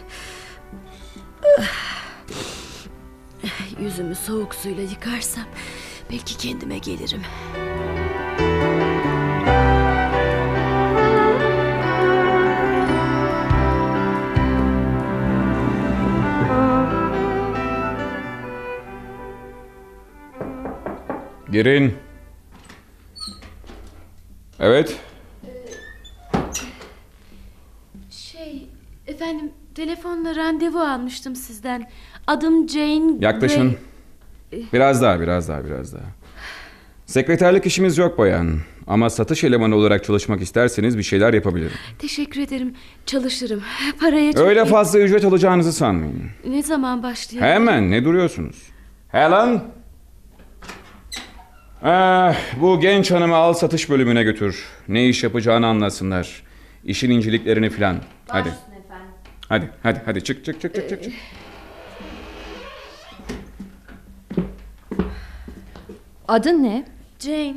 Yüzümü soğuk suyla yıkarsam belki kendime gelirim. Girin. Evet. Efendim telefonla randevu almıştım sizden. Adım Jane Yaklaşın. Grey. Biraz daha, biraz daha, biraz daha. Sekreterlik işimiz yok bayan. Ama satış elemanı olarak çalışmak isterseniz bir şeyler yapabilirim. Teşekkür ederim. Çalışırım. Paraya çok Öyle iyi- fazla ücret alacağınızı sanmayın. Ne zaman başlayalım? Hemen ne duruyorsunuz? Helen. Eh, bu genç hanımı al satış bölümüne götür. Ne iş yapacağını anlasınlar. İşin inceliklerini filan. Hadi. Hadi, hadi, hadi çık çık çık çık çık. çık. Adın ne? Jane,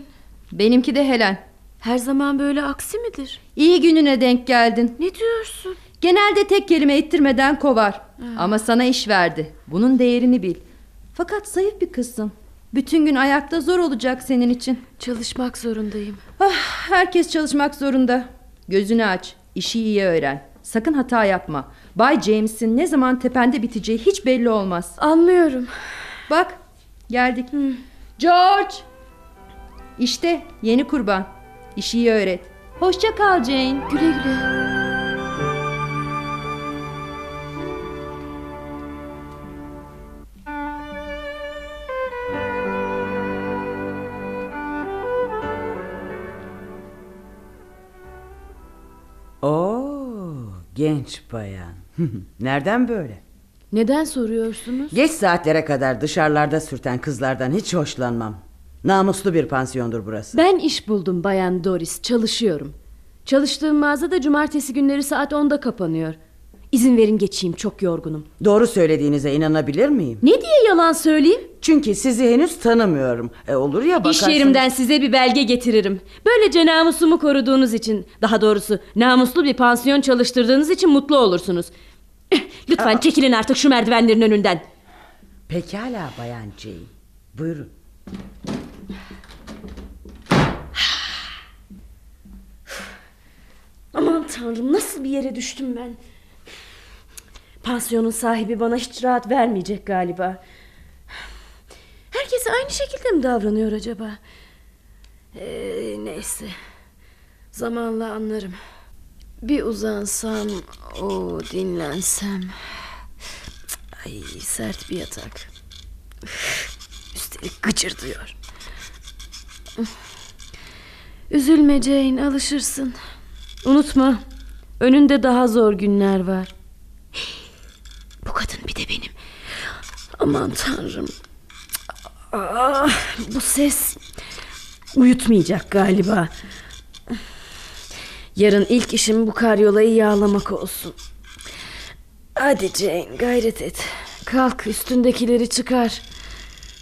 Benimki de Helen. her zaman böyle aksi midir? İyi gününe denk geldin. Ne diyorsun? Genelde tek kelime ettirmeden kovar. Ama sana iş verdi. Bunun değerini bil. Fakat zayıf bir kızsın. Bütün gün ayakta zor olacak senin için. Çalışmak zorundayım. Ah, herkes çalışmak zorunda. Gözünü aç. işi iyi öğren. Sakın hata yapma. Bay James'in ne zaman tepende biteceği hiç belli olmaz. Anlıyorum. Bak geldik. George. İşte yeni kurban. İşi iyi öğret. Hoşça kal Jane. Güle güle. Oo, genç bayan. Nereden böyle? Neden soruyorsunuz? Geç saatlere kadar dışarılarda sürten kızlardan hiç hoşlanmam. Namuslu bir pansiyondur burası. Ben iş buldum Bayan Doris. Çalışıyorum. Çalıştığım mağaza da cumartesi günleri saat 10'da kapanıyor. İzin verin geçeyim çok yorgunum. Doğru söylediğinize inanabilir miyim? Ne diye yalan söyleyeyim? Çünkü sizi henüz tanımıyorum. E, olur ya İş bakarsın. yerimden size bir belge getiririm. Böylece namusumu koruduğunuz için, daha doğrusu namuslu bir pansiyon çalıştırdığınız için mutlu olursunuz. Lütfen çekilin artık şu merdivenlerin önünden. Pekala bayan Jane. Buyurun. Aman tanrım nasıl bir yere düştüm ben. Pansiyonun sahibi bana hiç rahat vermeyecek galiba. Herkes aynı şekilde mi davranıyor acaba? Ee, neyse. Zamanla anlarım. Bir uzansam, o dinlensem. Ay sert bir yatak. Üstelik gıcır diyor. Üzülme Jane, alışırsın. Unutma, önünde daha zor günler var. Bu kadın bir de benim. Aman tanrım. Ah, bu ses uyutmayacak galiba. Yarın ilk işim bu karyolayı yağlamak olsun. Hadi Jane gayret et. Kalk üstündekileri çıkar.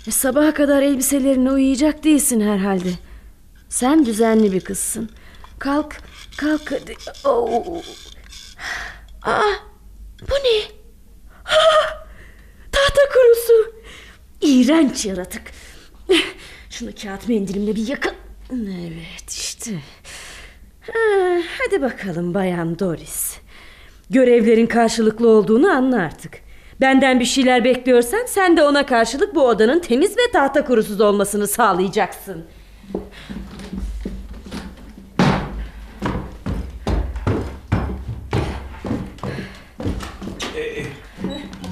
E, sabaha kadar elbiselerine uyuyacak değilsin herhalde. Sen düzenli bir kızsın. Kalk, kalk hadi. Oo. Aa, bu ne? Ah, tahta kurusu. İğrenç yaratık. Şunu kağıt mendilimle bir yakın. Evet işte. Ha, hadi bakalım Bayan Doris. Görevlerin karşılıklı olduğunu anla artık. Benden bir şeyler bekliyorsan sen de ona karşılık bu odanın temiz ve tahta kurusuz olmasını sağlayacaksın.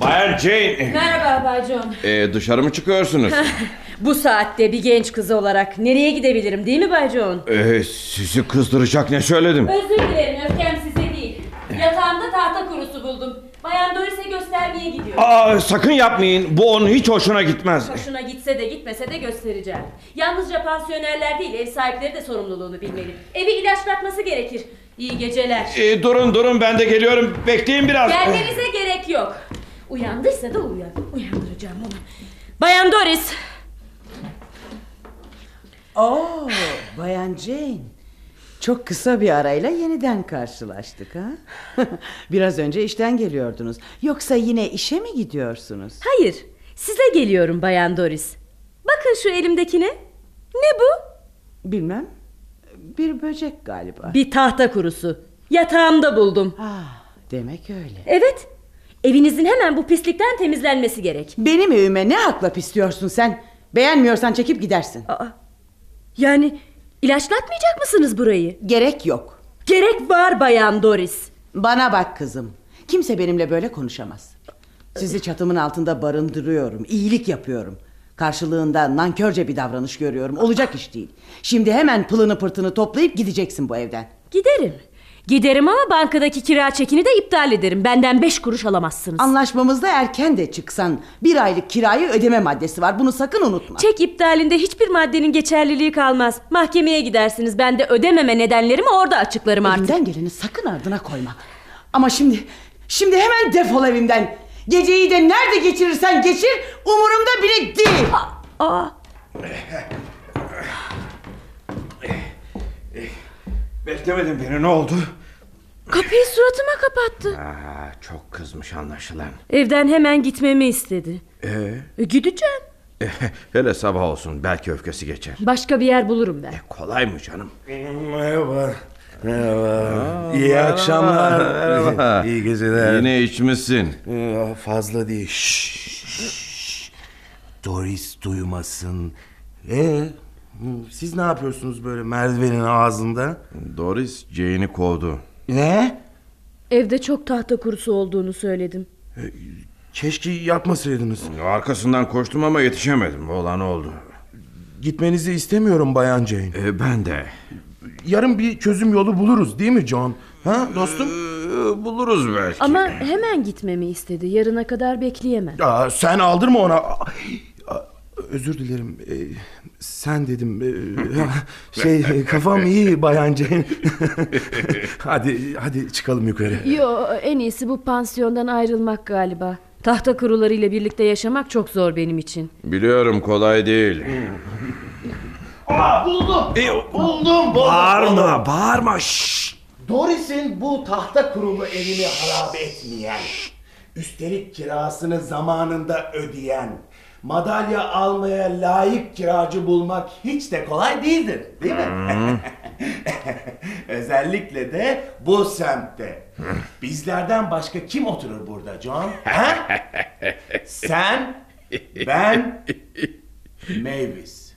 Bayan Jane. Merhaba Bay John. Ee, dışarı mı çıkıyorsunuz? Bu saatte bir genç kız olarak nereye gidebilirim değil mi Bay John? Ee, sizi kızdıracak ne söyledim? Özür dilerim öfkem size değil. Yatağımda tahta kurusu buldum. Bayan Doris'e göstermeye gidiyorum. Aa, sakın yapmayın. Bu onun hiç hoşuna gitmez. Hoşuna gitse de gitmese de göstereceğim. Yalnızca pansiyonerler değil ev sahipleri de sorumluluğunu bilmeli. Evi ilaçlatması gerekir. İyi geceler. Ee, durun durun ben de geliyorum. Bekleyin biraz. Gelmenize gerek yok. Uyandıysa da uyan. Uyandıracağım onu. Bayan Doris. Oo, Bayan Jane. Çok kısa bir arayla yeniden karşılaştık ha? Biraz önce işten geliyordunuz. Yoksa yine işe mi gidiyorsunuz? Hayır, size geliyorum Bayan Doris. Bakın şu elimdekine. Ne bu? Bilmem. Bir böcek galiba. Bir tahta kurusu. Yatağımda buldum. Ah, demek öyle. Evet. Evinizin hemen bu pislikten temizlenmesi gerek. Benim evime ne hakla pisliyorsun sen? Beğenmiyorsan çekip gidersin. Aa, yani ilaçlatmayacak mısınız burayı? Gerek yok. Gerek var Bayan Doris. Bana bak kızım. Kimse benimle böyle konuşamaz. Sizi çatımın altında barındırıyorum. iyilik yapıyorum. Karşılığında nankörce bir davranış görüyorum. Olacak iş değil. Şimdi hemen pılını pırtını toplayıp gideceksin bu evden. Giderim. Giderim ama bankadaki kira çekini de iptal ederim. Benden beş kuruş alamazsınız. Anlaşmamızda erken de çıksan bir aylık kirayı ödeme maddesi var. Bunu sakın unutma. Çek iptalinde hiçbir maddenin geçerliliği kalmaz. Mahkemeye gidersiniz. Ben de ödememe nedenlerimi orada açıklarım artık. Elinden geleni sakın ardına koyma. Ama şimdi, şimdi hemen defol evimden. Geceyi de nerede geçirirsen geçir umurumda bile değil. Aa, Beklemedin beni ne oldu? kapıyı suratıma kapattı. Aa, çok kızmış anlaşılan. Evden hemen gitmemi istedi. Ee, E, gideceğim. hele sabah olsun belki öfkesi geçer. Başka bir yer bulurum ben. Kolay mı canım? Merhaba. Merhaba. İyi akşamlar. İyi geceler. Yine içmişsin. Ee, Fazla değil. Şşş, şşş. Doris duymasın. Ee, siz ne yapıyorsunuz böyle merdivenin ağzında? Doris Jane'i kovdu. Ne? Evde çok tahta kurusu olduğunu söyledim. Keşke yapmasaydınız. Arkasından koştum ama yetişemedim. Olan oldu. Gitmenizi istemiyorum Bayan Jane. Ee, ben de. Yarın bir çözüm yolu buluruz değil mi John? Ha dostum? Ee, buluruz belki. Ama hemen gitmemi istedi. Yarına kadar bekleyemem. Aa, sen aldırma ona. Aa, Özür dilerim. Ee, sen dedim. Ee, şey kafam iyi Bayan Jane. hadi hadi çıkalım yukarı. Yo en iyisi bu pansiyondan ayrılmak galiba. Tahta kurularıyla birlikte yaşamak çok zor benim için. Biliyorum kolay değil. buldum. buldum. buldum. Bağırma, bağırma. Şşş. Doris'in bu tahta kurulu evini harap etmeyen, üstelik kirasını zamanında ödeyen, madalya almaya layık kiracı bulmak hiç de kolay değildir, değil mi? Özellikle de bu semtte. Bizlerden başka kim oturur burada John? Ha? Sen, ben, Mavis.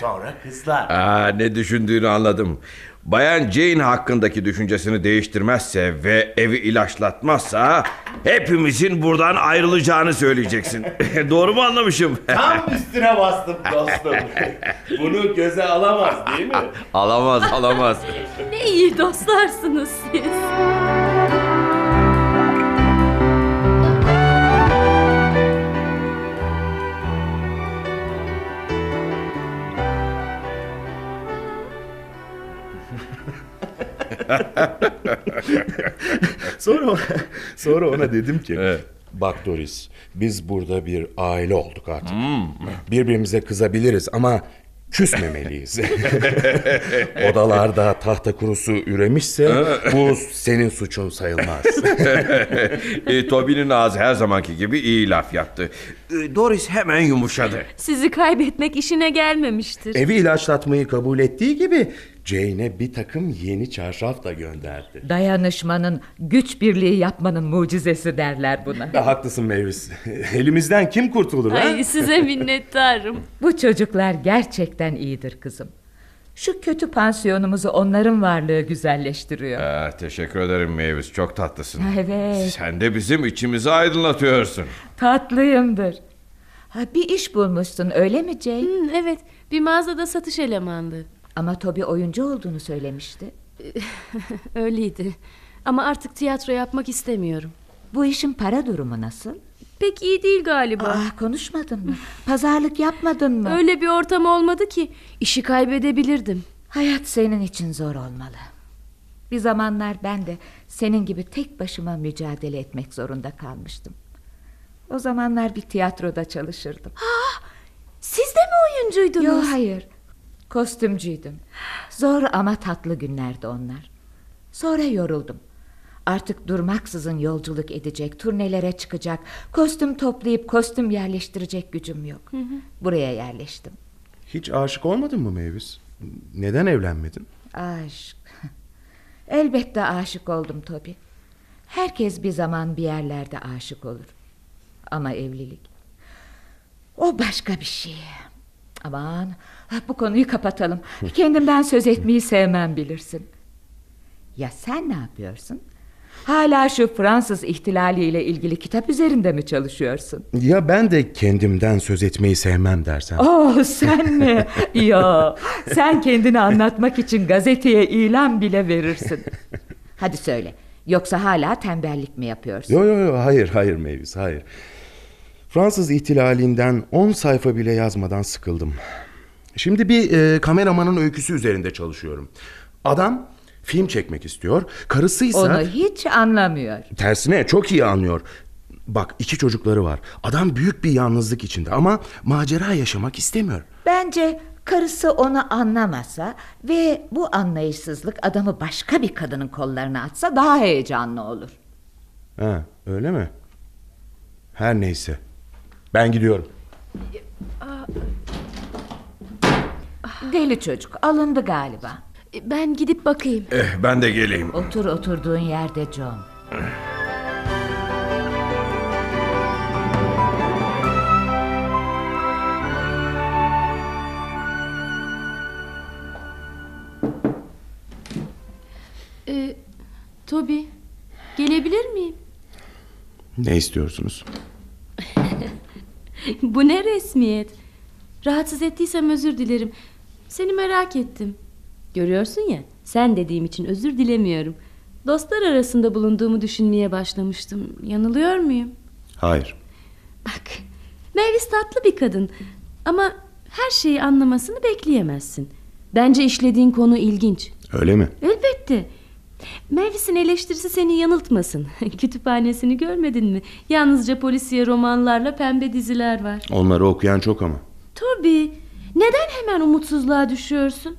Sonra kızlar. Aa, ne düşündüğünü anladım. Bayan Jane hakkındaki düşüncesini değiştirmezse ve evi ilaçlatmazsa hepimizin buradan ayrılacağını söyleyeceksin. Doğru mu anlamışım? Tam üstüne bastım dostum. Bunu göze alamaz değil mi? alamaz alamaz. Ne iyi dostlarsınız siz. Sonra ona, sonra ona dedim ki Evet. Bak Doris biz burada bir aile olduk artık. Birbirimize kızabiliriz ama küsmemeliyiz. Odalarda tahta kurusu üremişse bu senin suçun sayılmaz. e, Toby'nin ağzı her zamanki gibi iyi laf yaptı. E, Doris hemen yumuşadı. Sizi kaybetmek işine gelmemiştir. Evi ilaçlatmayı kabul ettiği gibi Jane'e bir takım yeni çarşaf da gönderdi. Dayanışmanın, güç birliği yapmanın mucizesi derler buna. E, Haklısın Mavis. Elimizden kim kurtulur ha? Ay size minnettarım. Bu çocuklar gerçekten iyidir kızım. Şu kötü pansiyonumuzu onların varlığı güzelleştiriyor. Aa, teşekkür ederim Mavis çok tatlısın. Evet. Sen de bizim içimizi aydınlatıyorsun. Tatlıyımdır. Ha, bir iş bulmuşsun öyle mi Jane? Hmm, evet bir mağazada satış elemandı. Ama Toby oyuncu olduğunu söylemişti. Öyleydi. Ama artık tiyatro yapmak istemiyorum. Bu işin para durumu nasıl? Pek iyi değil galiba. Ah konuşmadın mı? Pazarlık yapmadın mı? Öyle bir ortam olmadı ki işi kaybedebilirdim. Hayat senin için zor olmalı. Bir zamanlar ben de senin gibi tek başıma mücadele etmek zorunda kalmıştım. O zamanlar bir tiyatroda çalışırdım. Siz de mi oyuncuydunuz? Yok hayır. Kostümcüydüm. Zor ama tatlı günlerdi onlar. Sonra yoruldum. Artık durmaksızın yolculuk edecek, turnelere çıkacak, kostüm toplayıp kostüm yerleştirecek gücüm yok. Buraya yerleştim. Hiç aşık olmadın mı Mavis? Neden evlenmedin? Aşk. Elbette aşık oldum Toby. Herkes bir zaman bir yerlerde aşık olur. Ama evlilik. O başka bir şey. Aman bu konuyu kapatalım. Kendimden söz etmeyi sevmem bilirsin. Ya sen ne yapıyorsun? Hala şu Fransız ihtilaliyle ilgili kitap üzerinde mi çalışıyorsun? Ya ben de kendimden söz etmeyi sevmem dersen. Oh sen mi? Yo, sen kendini anlatmak için gazeteye ilan bile verirsin. Hadi söyle. Yoksa hala tembellik mi yapıyorsun? Yo yo yo hayır hayır Mavis hayır. Fransız ihtilalinden 10 sayfa bile yazmadan sıkıldım. Şimdi bir e, kameramanın öyküsü üzerinde çalışıyorum. Adam film çekmek istiyor. Karısıysa Onu hiç anlamıyor. tersine çok iyi anlıyor. Bak iki çocukları var. Adam büyük bir yalnızlık içinde ama macera yaşamak istemiyor. Bence karısı onu anlamasa ve bu anlayışsızlık adamı başka bir kadının kollarına atsa daha heyecanlı olur. Ha, öyle mi? Her neyse. Ben gidiyorum. Deli çocuk alındı galiba. Ben gidip bakayım. Eh, ben de geleyim. Otur oturduğun yerde John. Ee, Toby, gelebilir miyim? Ne istiyorsunuz? Bu ne resmiyet? Rahatsız ettiysem özür dilerim. Seni merak ettim. Görüyorsun ya, sen dediğim için özür dilemiyorum. Dostlar arasında bulunduğumu düşünmeye başlamıştım. Yanılıyor muyum? Hayır. Bak, Mavis tatlı bir kadın. Ama her şeyi anlamasını bekleyemezsin. Bence işlediğin konu ilginç. Öyle mi? Elbette. Mavis'in eleştirisi seni yanıltmasın. Kütüphanesini görmedin mi? Yalnızca polisiye romanlarla pembe diziler var. Onları okuyan çok ama. Toby, neden hemen umutsuzluğa düşüyorsun?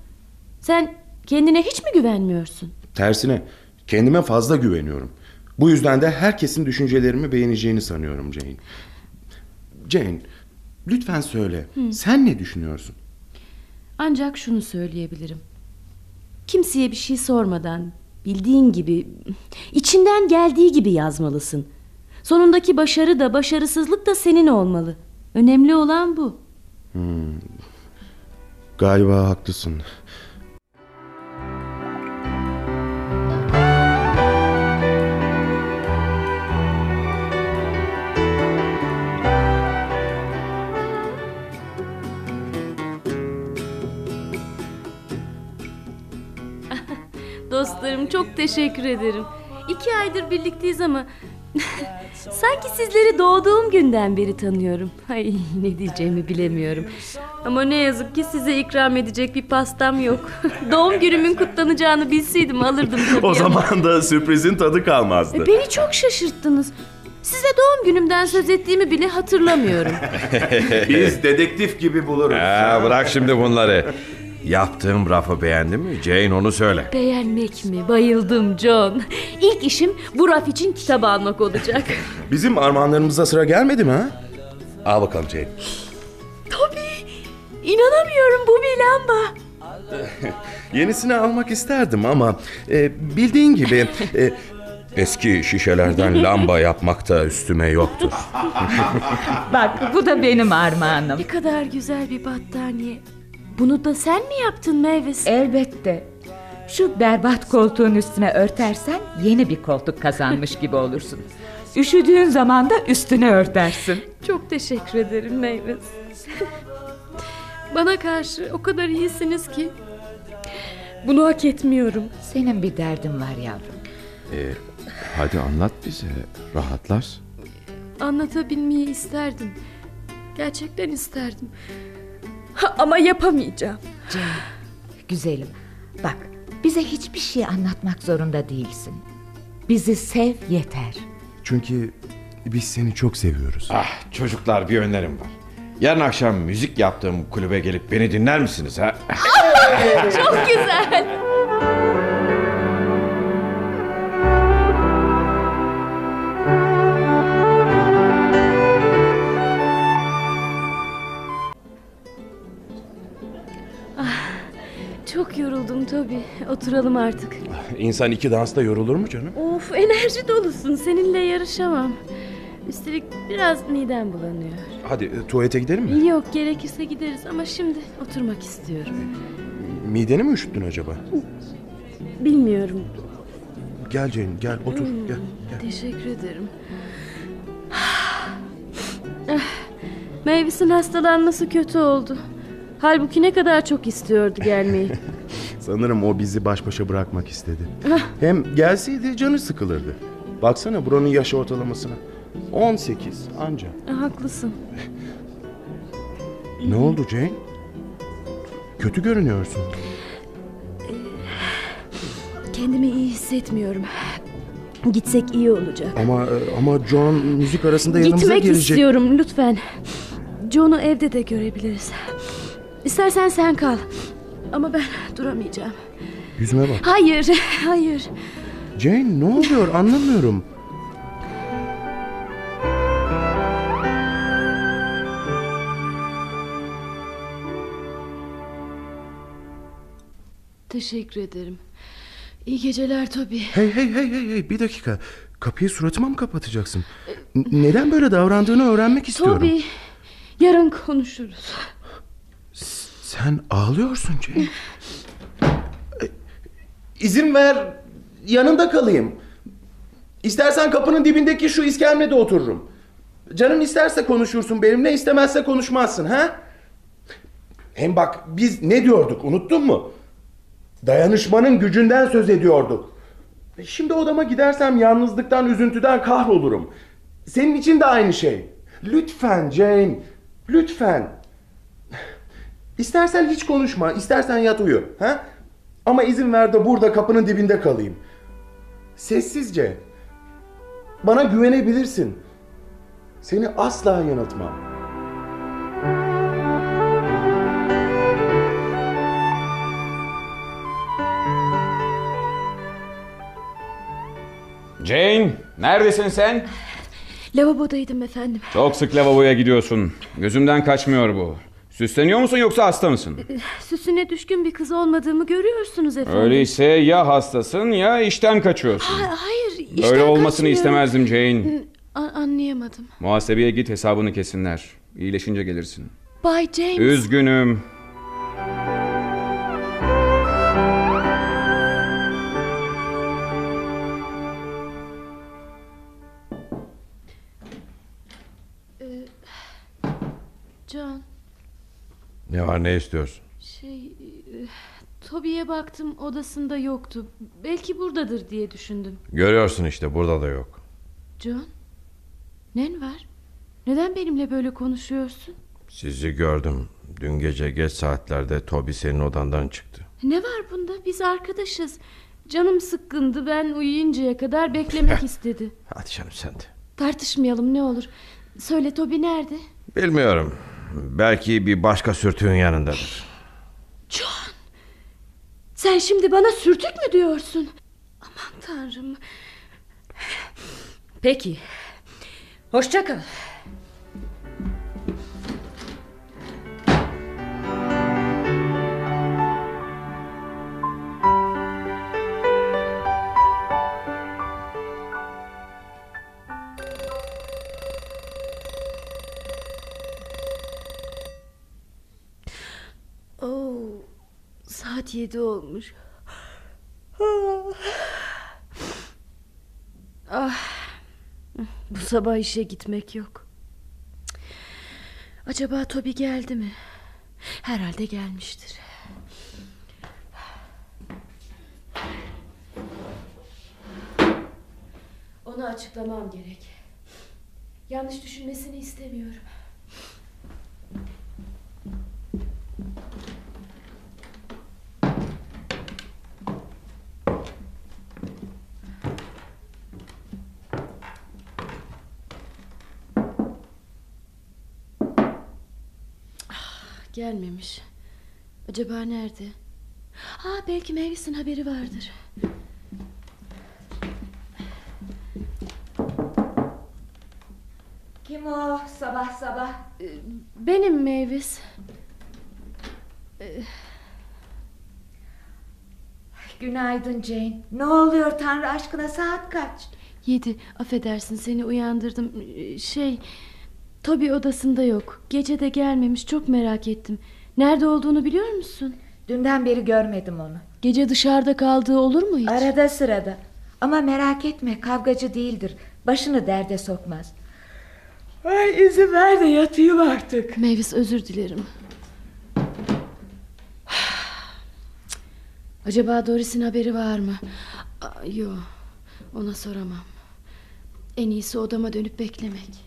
Sen kendine hiç mi güvenmiyorsun? Tersine kendime fazla güveniyorum. Bu yüzden de herkesin düşüncelerimi beğeneceğini sanıyorum Jane. Jane, lütfen söyle. Sen ne düşünüyorsun? Ancak şunu söyleyebilirim. Kimseye bir şey sormadan, bildiğin gibi, içinden geldiği gibi yazmalısın. Sonundaki başarı da başarısızlık da senin olmalı. Önemli olan bu. Galiba haklısın. Dostlarım çok teşekkür ederim. İki aydır birlikteyiz ama... Sanki sizleri doğduğum günden beri tanıyorum. Ay ne diyeceğimi bilemiyorum. Ama ne yazık ki size ikram edecek bir pastam yok. Doğum günümün kutlanacağını bilseydim alırdım tabii O ama- zaman da sürprizin tadı kalmazdı. E, Beni çok şaşırttınız. Size doğum günümden söz ettiğimi bile hatırlamıyorum. Biz dedektif gibi buluruz. Ha, bırak şimdi bunları. Yaptığım rafı beğendin mi? Jane onu söyle. Beğenmek mi? Bayıldım John. İlk işim bu raf için kitap almak olacak. Bizim armağanlarımıza sıra gelmedi mi ha? Al bakalım Jane. Tabii. İnanamıyorum bu bir lamba. Yenisini almak isterdim ama e, bildiğin gibi e, eski şişelerden lamba yapmak da üstüme yoktur. Bak bu da benim armağanım. Ne kadar güzel bir battaniye. Bunu da sen mi yaptın Mavis? Elbette. Şu berbat koltuğun üstüne örtersen yeni bir koltuk kazanmış gibi olursun. Üşüdüğün zaman da üstüne örtersin. Çok teşekkür ederim Mavis. Bana karşı o kadar iyisiniz ki. Bunu hak etmiyorum. Senin bir derdin var yavrum. Ee, hadi anlat bize. Rahatlar. Anlatabilmeyi isterdim. Gerçekten isterdim. Ama yapamayacağım. Güzelim. Bak bize hiçbir şey anlatmak zorunda değilsin. Bizi sev yeter. Çünkü biz seni çok seviyoruz. Ah çocuklar bir önerim var. Yarın akşam müzik yaptığım kulübe gelip beni dinler misiniz ha? Çok güzel. Yoruldum Toby. Oturalım artık. İnsan iki dansta yorulur mu canım? Of enerji dolusun. Seninle yarışamam. Üstelik biraz midem bulanıyor. Hadi e, tuvalete gidelim mi? Yok gerekirse gideriz ama şimdi oturmak istiyorum. Mideni mi üşüttün acaba? Bilmiyorum. Gel Jane gel otur gel. gel. Teşekkür ederim. Ah, Mavis'in hastalanması kötü oldu. Halbuki ne kadar çok istiyordu gelmeyi. Sanırım o bizi baş başa bırakmak istedi. Hem gelseydi canı sıkılırdı. Baksana buranın yaş ortalamasına. 18 anca. Haklısın. Ne oldu Jane? Kötü görünüyorsun. Kendimi iyi hissetmiyorum. Gitsek iyi olacak. Ama e, ama John müzik arasında yanımıza Gitmek gelecek. istiyorum lütfen. John'u evde de görebiliriz. İstersen sen kal. Ama ben duramayacağım. Yüzüme bak. Hayır, hayır. Jane ne oluyor anlamıyorum. Teşekkür ederim. İyi geceler Toby. Hey hey hey hey hey bir dakika. Kapıyı suratıma mı kapatacaksın? N- neden böyle davrandığını öğrenmek istiyorum. Toby, yarın konuşuruz. Sen ağlıyorsun Jane. İzin ver yanında kalayım. İstersen kapının dibindeki şu iskemlede otururum. Canın isterse konuşursun benimle istemezse konuşmazsın ha? Hem bak biz ne diyorduk unuttun mu? Dayanışmanın gücünden söz ediyorduk. Şimdi odama gidersem yalnızlıktan üzüntüden kahrolurum. Senin için de aynı şey. Lütfen Jane, lütfen. İstersen hiç konuşma, istersen yat uyu. Ha? Ama izin ver de burada kapının dibinde kalayım. Sessizce. Bana güvenebilirsin. Seni asla yanıltmam. Jane, neredesin sen? Lavabodaydım efendim. Çok sık lavaboya gidiyorsun. Gözümden kaçmıyor bu. Süsleniyor musun yoksa hasta mısın? Süsüne düşkün bir kız olmadığımı görüyorsunuz efendim. Öyleyse ya hastasın ya işten kaçıyorsun. Ha- hayır, işten Öyle olmasını istemezdim Jane. A- anlayamadım. Muhasebeye git hesabını kesinler. İyileşince gelirsin. Bay James. Üzgünüm. Ne var ne istiyorsun? şey... e, Toby'ye baktım odasında yoktu. Belki buradadır diye düşündüm. Görüyorsun işte burada da yok. John, nen var? Neden benimle böyle konuşuyorsun? Sizi gördüm. Dün gece geç saatlerde Toby senin odandan çıktı. Ne var bunda? Biz arkadaşız. Canım sıkkındı. Ben uyuyuncaya kadar beklemek istedi. Hadi canım sen de. Tartışmayalım ne olur. Söyle Toby nerede? Bilmiyorum. Belki bir başka sürtüğün yanındadır. John! Sen şimdi bana sürtük mü diyorsun? Aman tanrım. Peki. Hoşça kal. Yedi olmuş. Ah, bu sabah işe gitmek yok. Acaba Toby geldi mi? Herhalde gelmiştir. Ona açıklamam gerek. Yanlış düşünmesini istemiyorum. Gelmemiş. Acaba nerede? Ha belki Mavis'in haberi vardır. Kim o sabah sabah? Benim Mavis. Günaydın Jane. Ne oluyor Tanrı aşkına saat kaç? Yedi. Affedersin seni uyandırdım. Ee, Şey... Toby odasında yok. Gece de gelmemiş. Çok merak ettim. Nerede olduğunu biliyor musun? Dünden beri görmedim onu. Gece dışarıda kaldığı olur mu hiç? Arada sırada. Ama merak etme kavgacı değildir. Başını derde sokmaz. Ay izin ver de yatayım artık. Mavis özür dilerim. Acaba Doris'in haberi var mı? Yok. Ona soramam. En iyisi odama dönüp beklemek.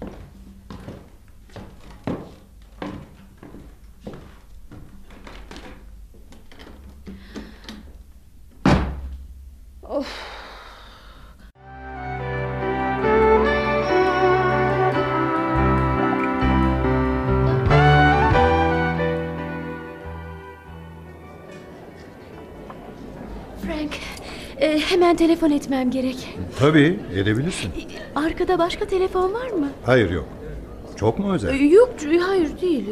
Of. Frank, e, hemen telefon etmem gerek. Tabii edebilirsin. Arkada başka telefon var mı? Hayır yok. Çok mu E, özel? Yok, hayır değil.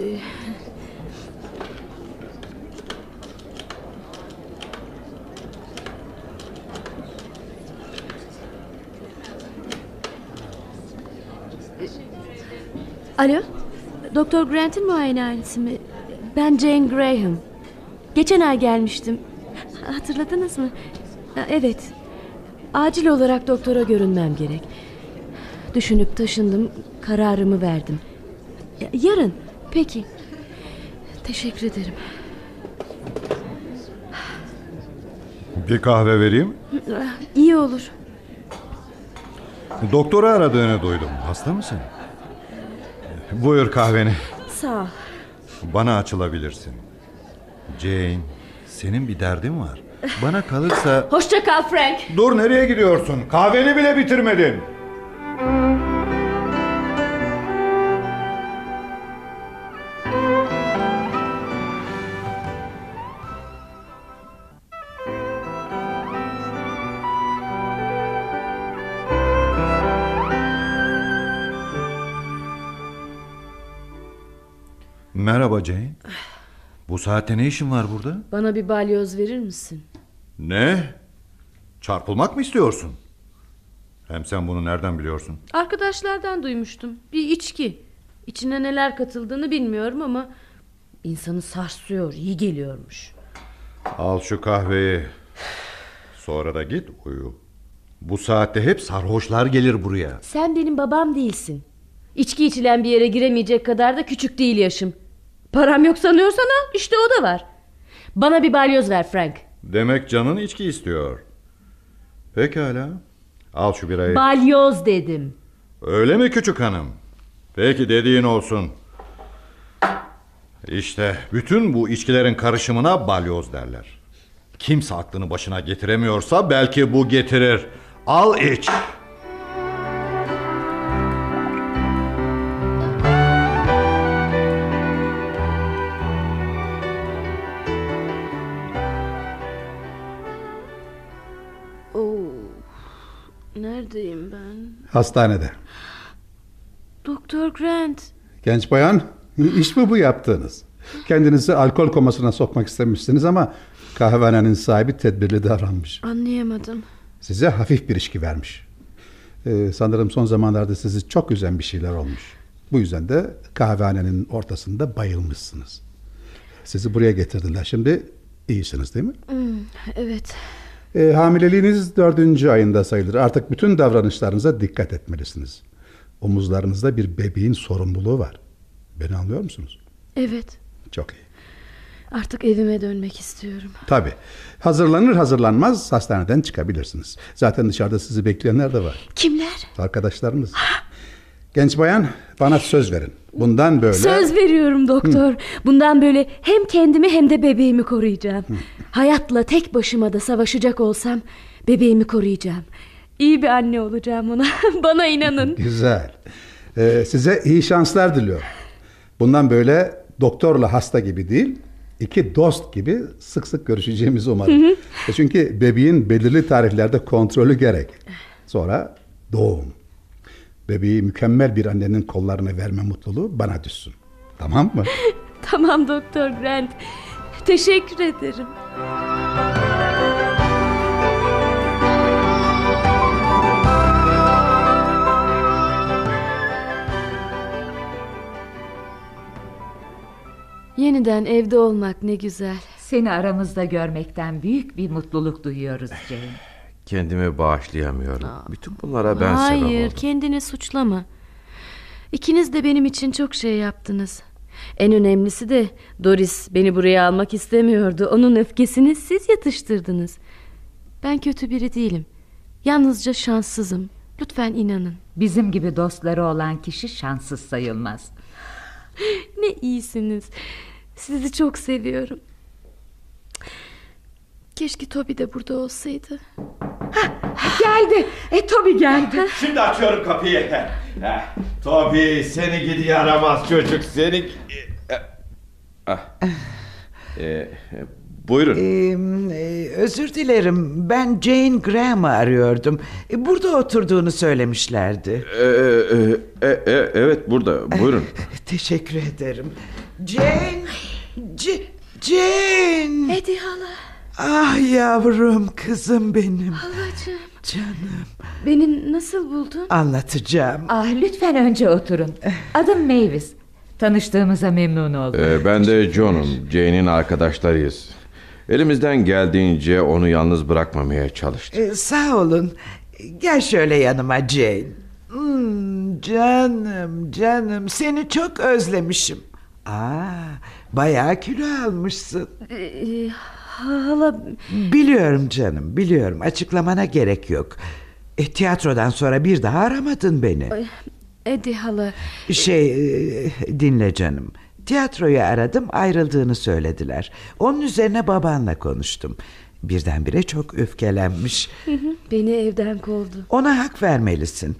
Alo, Doktor Grant'in muayenehanesi mi? Ben Jane Graham. Geçen ay gelmiştim. Hatırladınız mı? Evet. Acil olarak doktora görünmem gerek. Düşünüp taşındım, kararımı verdim. Ya- Yarın, peki. Teşekkür ederim. Bir kahve vereyim. İyi olur. Doktoru aradığını duydum. Hasta mısın? Buyur kahveni. Sağ ol. Bana açılabilirsin. Jane, senin bir derdin var. Bana kalırsa... Hoşça kal Frank. Dur nereye gidiyorsun? Kahveni bile bitirmedin. Merhaba Jane. Bu saatte ne işin var burada? Bana bir balyoz verir misin? Ne? Çarpılmak mı istiyorsun? Hem sen bunu nereden biliyorsun? Arkadaşlardan duymuştum. Bir içki. İçine neler katıldığını bilmiyorum ama insanı sarsıyor, iyi geliyormuş. Al şu kahveyi. Sonra da git uyu. Bu saatte hep sarhoşlar gelir buraya. Sen benim babam değilsin. İçki içilen bir yere giremeyecek kadar da küçük değil yaşım. Param yok sanıyorsan al, işte o da var. Bana bir balyoz ver Frank. Demek canın içki istiyor. Pekala. Al şu birayı. Balyoz dedim. Öyle mi küçük hanım? Peki dediğin olsun. İşte bütün bu içkilerin karışımına balyoz derler. Kimse aklını başına getiremiyorsa belki bu getirir. Al iç. Neredeyim ben? Hastanede. Doktor Grant. Genç bayan, iş mi bu yaptığınız? Kendinizi alkol komasına sokmak istemişsiniz ama kahvehanenin sahibi tedbirli davranmış. Anlayamadım. Size hafif bir içki vermiş. Ee, sanırım son zamanlarda sizi çok üzen bir şeyler olmuş. Bu yüzden de kahvehanenin ortasında bayılmışsınız. Sizi buraya getirdiler. Şimdi iyisiniz değil mi? Hmm, evet. Ee, hamileliğiniz dördüncü ayında sayılır. Artık bütün davranışlarınıza dikkat etmelisiniz. Omuzlarınızda bir bebeğin sorumluluğu var. Beni anlıyor musunuz? Evet. Çok iyi. Artık evime dönmek istiyorum. Tabii. Hazırlanır hazırlanmaz hastaneden çıkabilirsiniz. Zaten dışarıda sizi bekleyenler de var. Kimler? Arkadaşlarınız. Genç bayan bana söz verin. Bundan böyle... Söz veriyorum doktor. Bundan böyle hem kendimi hem de bebeğimi koruyacağım. Hayatla tek başıma da savaşacak olsam bebeğimi koruyacağım. İyi bir anne olacağım ona. Bana inanın. Güzel. Ee, size iyi şanslar diliyorum. Bundan böyle doktorla hasta gibi değil, iki dost gibi sık sık görüşeceğimizi umarım. E Çünkü bebeğin belirli tarihlerde kontrolü gerek. Sonra doğum. Bebeği mükemmel bir annenin kollarına verme mutluluğu bana düşsün. Tamam mı? Tamam Doktor Grant. Teşekkür ederim. Yeniden evde olmak ne güzel. Seni aramızda görmekten büyük bir mutluluk duyuyoruz Jane. Kendimi bağışlayamıyorum. Bütün bunlara ben sebep Hayır, oldum. kendini suçlama. İkiniz de benim için çok şey yaptınız. En önemlisi de Doris beni buraya almak istemiyordu. Onun öfkesini siz yatıştırdınız. Ben kötü biri değilim. Yalnızca şanssızım. Lütfen inanın. Bizim gibi dostları olan kişi şanssız sayılmaz. Ne iyisiniz. Sizi çok seviyorum. Keşke Toby de burada olsaydı. Geldi. E Toby geldi. Şimdi açıyorum kapıyı. Heh, Toby seni gidi yaramaz çocuk seni... Eh, ah. Eh, eh, buyurun. Ee, e, özür dilerim. Ben Jane Graham'ı arıyordum. E, Burada oturduğunu söylemişlerdi. Ee, e, e, e, evet burada buyurun. Teşekkür ederim. Jane! C- Jane! Hadi hala. Ah yavrum kızım benim. Halacığım. Canım. Beni nasıl buldun? Anlatacağım. Ah lütfen önce oturun. Adım Mavis. Tanıştığımıza memnun oldum. Ee, ben de John'um. Jane'in arkadaşlarıyız. Elimizden geldiğince onu yalnız bırakmamaya çalıştık. Ee, sağ olun. Gel şöyle yanıma Jane. Hmm, canım canım seni çok özlemişim. Aa, bayağı kilo almışsın. Ee, hala Biliyorum canım biliyorum açıklamana gerek yok. E, tiyatrodan sonra bir daha aramadın beni. Hadi hala. Şey e, dinle canım. Tiyatroyu aradım ayrıldığını söylediler. Onun üzerine babanla konuştum. Birdenbire çok öfkelenmiş. Beni evden kovdu. Ona hak vermelisin.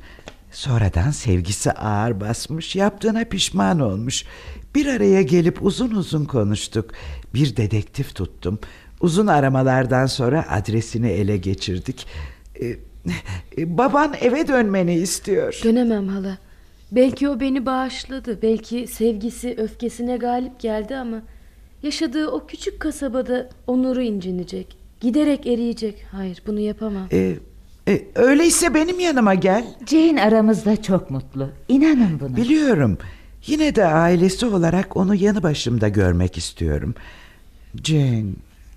Sonradan sevgisi ağır basmış, yaptığına pişman olmuş. Bir araya gelip uzun uzun konuştuk. Bir dedektif tuttum. Uzun aramalardan sonra adresini ele geçirdik. Ee, e, baban eve dönmeni istiyor. Dönemem hala. Belki o beni bağışladı. Belki sevgisi öfkesine galip geldi ama... ...yaşadığı o küçük kasabada onuru incinecek. Giderek eriyecek. Hayır bunu yapamam. Ee, e, öyleyse benim yanıma gel. Jane aramızda çok mutlu. İnanın buna. Biliyorum. Yine de ailesi olarak onu yanı başımda görmek istiyorum. Jane,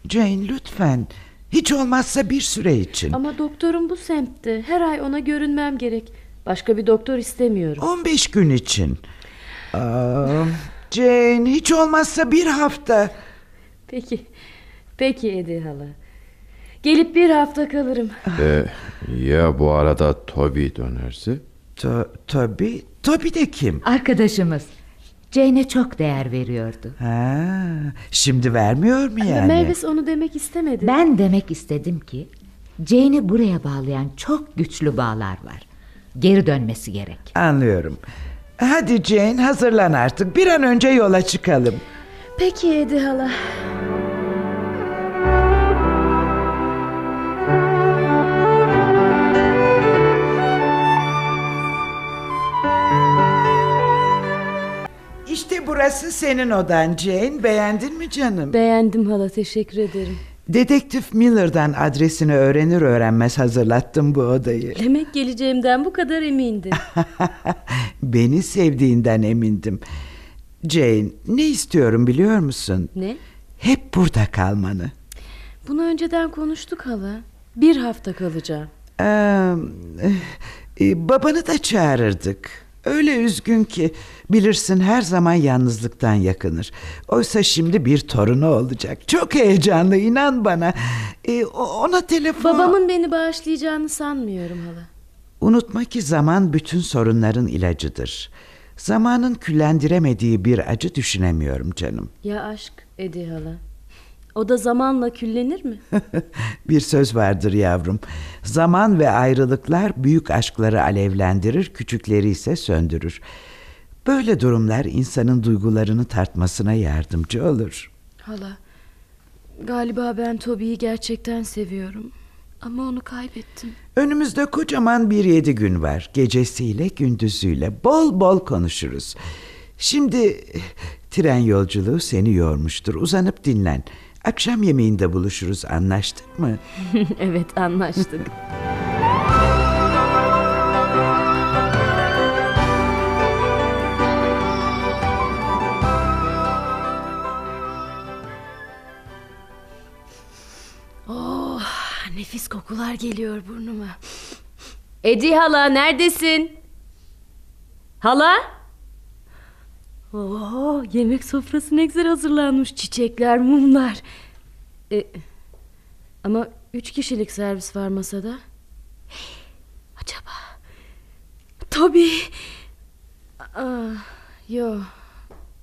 Jane lütfen. Hiç olmazsa bir süre için. Ama doktorum bu semtte. Her ay ona görünmem gerek. Başka bir doktor istemiyorum. 15 gün için. Aa, Jane hiç olmazsa bir hafta. Peki. Peki Edi hala. Gelip bir hafta kalırım. Ee, ya bu arada Toby dönerse? To, Toby, Toby de kim? Arkadaşımız. Jane'e çok değer veriyordu. Ha, şimdi vermiyor mu yani? Mervis onu demek istemedi. Ben demek istedim ki Jane'i buraya bağlayan çok güçlü bağlar var. Geri dönmesi gerek. Anlıyorum. Hadi Jane hazırlan artık. Bir an önce yola çıkalım. Peki Edi hala. İşte burası senin odan Jane. Beğendin mi canım? Beğendim hala teşekkür ederim. Dedektif Miller'dan adresini öğrenir öğrenmez hazırlattım bu odayı. Demek geleceğimden bu kadar emindin. Beni sevdiğinden emindim. Jane, ne istiyorum biliyor musun? ne? Hep burada kalmanı. Bunu önceden konuştuk hala. Bir hafta kalacağım. Ee, babanı da çağırırdık. Öyle üzgün ki bilirsin her zaman yalnızlıktan yakınır. Oysa şimdi bir torunu olacak. Çok heyecanlı inan bana. Ee, ona telefon... Babamın beni bağışlayacağını sanmıyorum hala. Unutma ki zaman bütün sorunların ilacıdır. Zamanın küllendiremediği bir acı düşünemiyorum canım. Ya aşk Edi hala. O da zamanla küllenir mi? bir söz vardır yavrum. Zaman ve ayrılıklar büyük aşkları alevlendirir, küçükleri ise söndürür. Böyle durumlar insanın duygularını tartmasına yardımcı olur. hala. Galiba ben Toby'yi gerçekten seviyorum. Ama onu kaybettim. Önümüzde kocaman bir yedi gün var. Gecesiyle gündüzüyle bol bol konuşuruz. Şimdi eh, tren yolculuğu seni yormuştur. Uzanıp dinlen. Akşam yemeğinde buluşuruz anlaştık mı? evet anlaştık. Oh, nefis kokular geliyor burnuma. Edi hala neredesin? Hala? Oo, yemek sofrası ne güzel hazırlanmış. Çiçekler, mumlar. E, ama üç kişilik servis var masada. Acaba? Tabii. Aa, yo.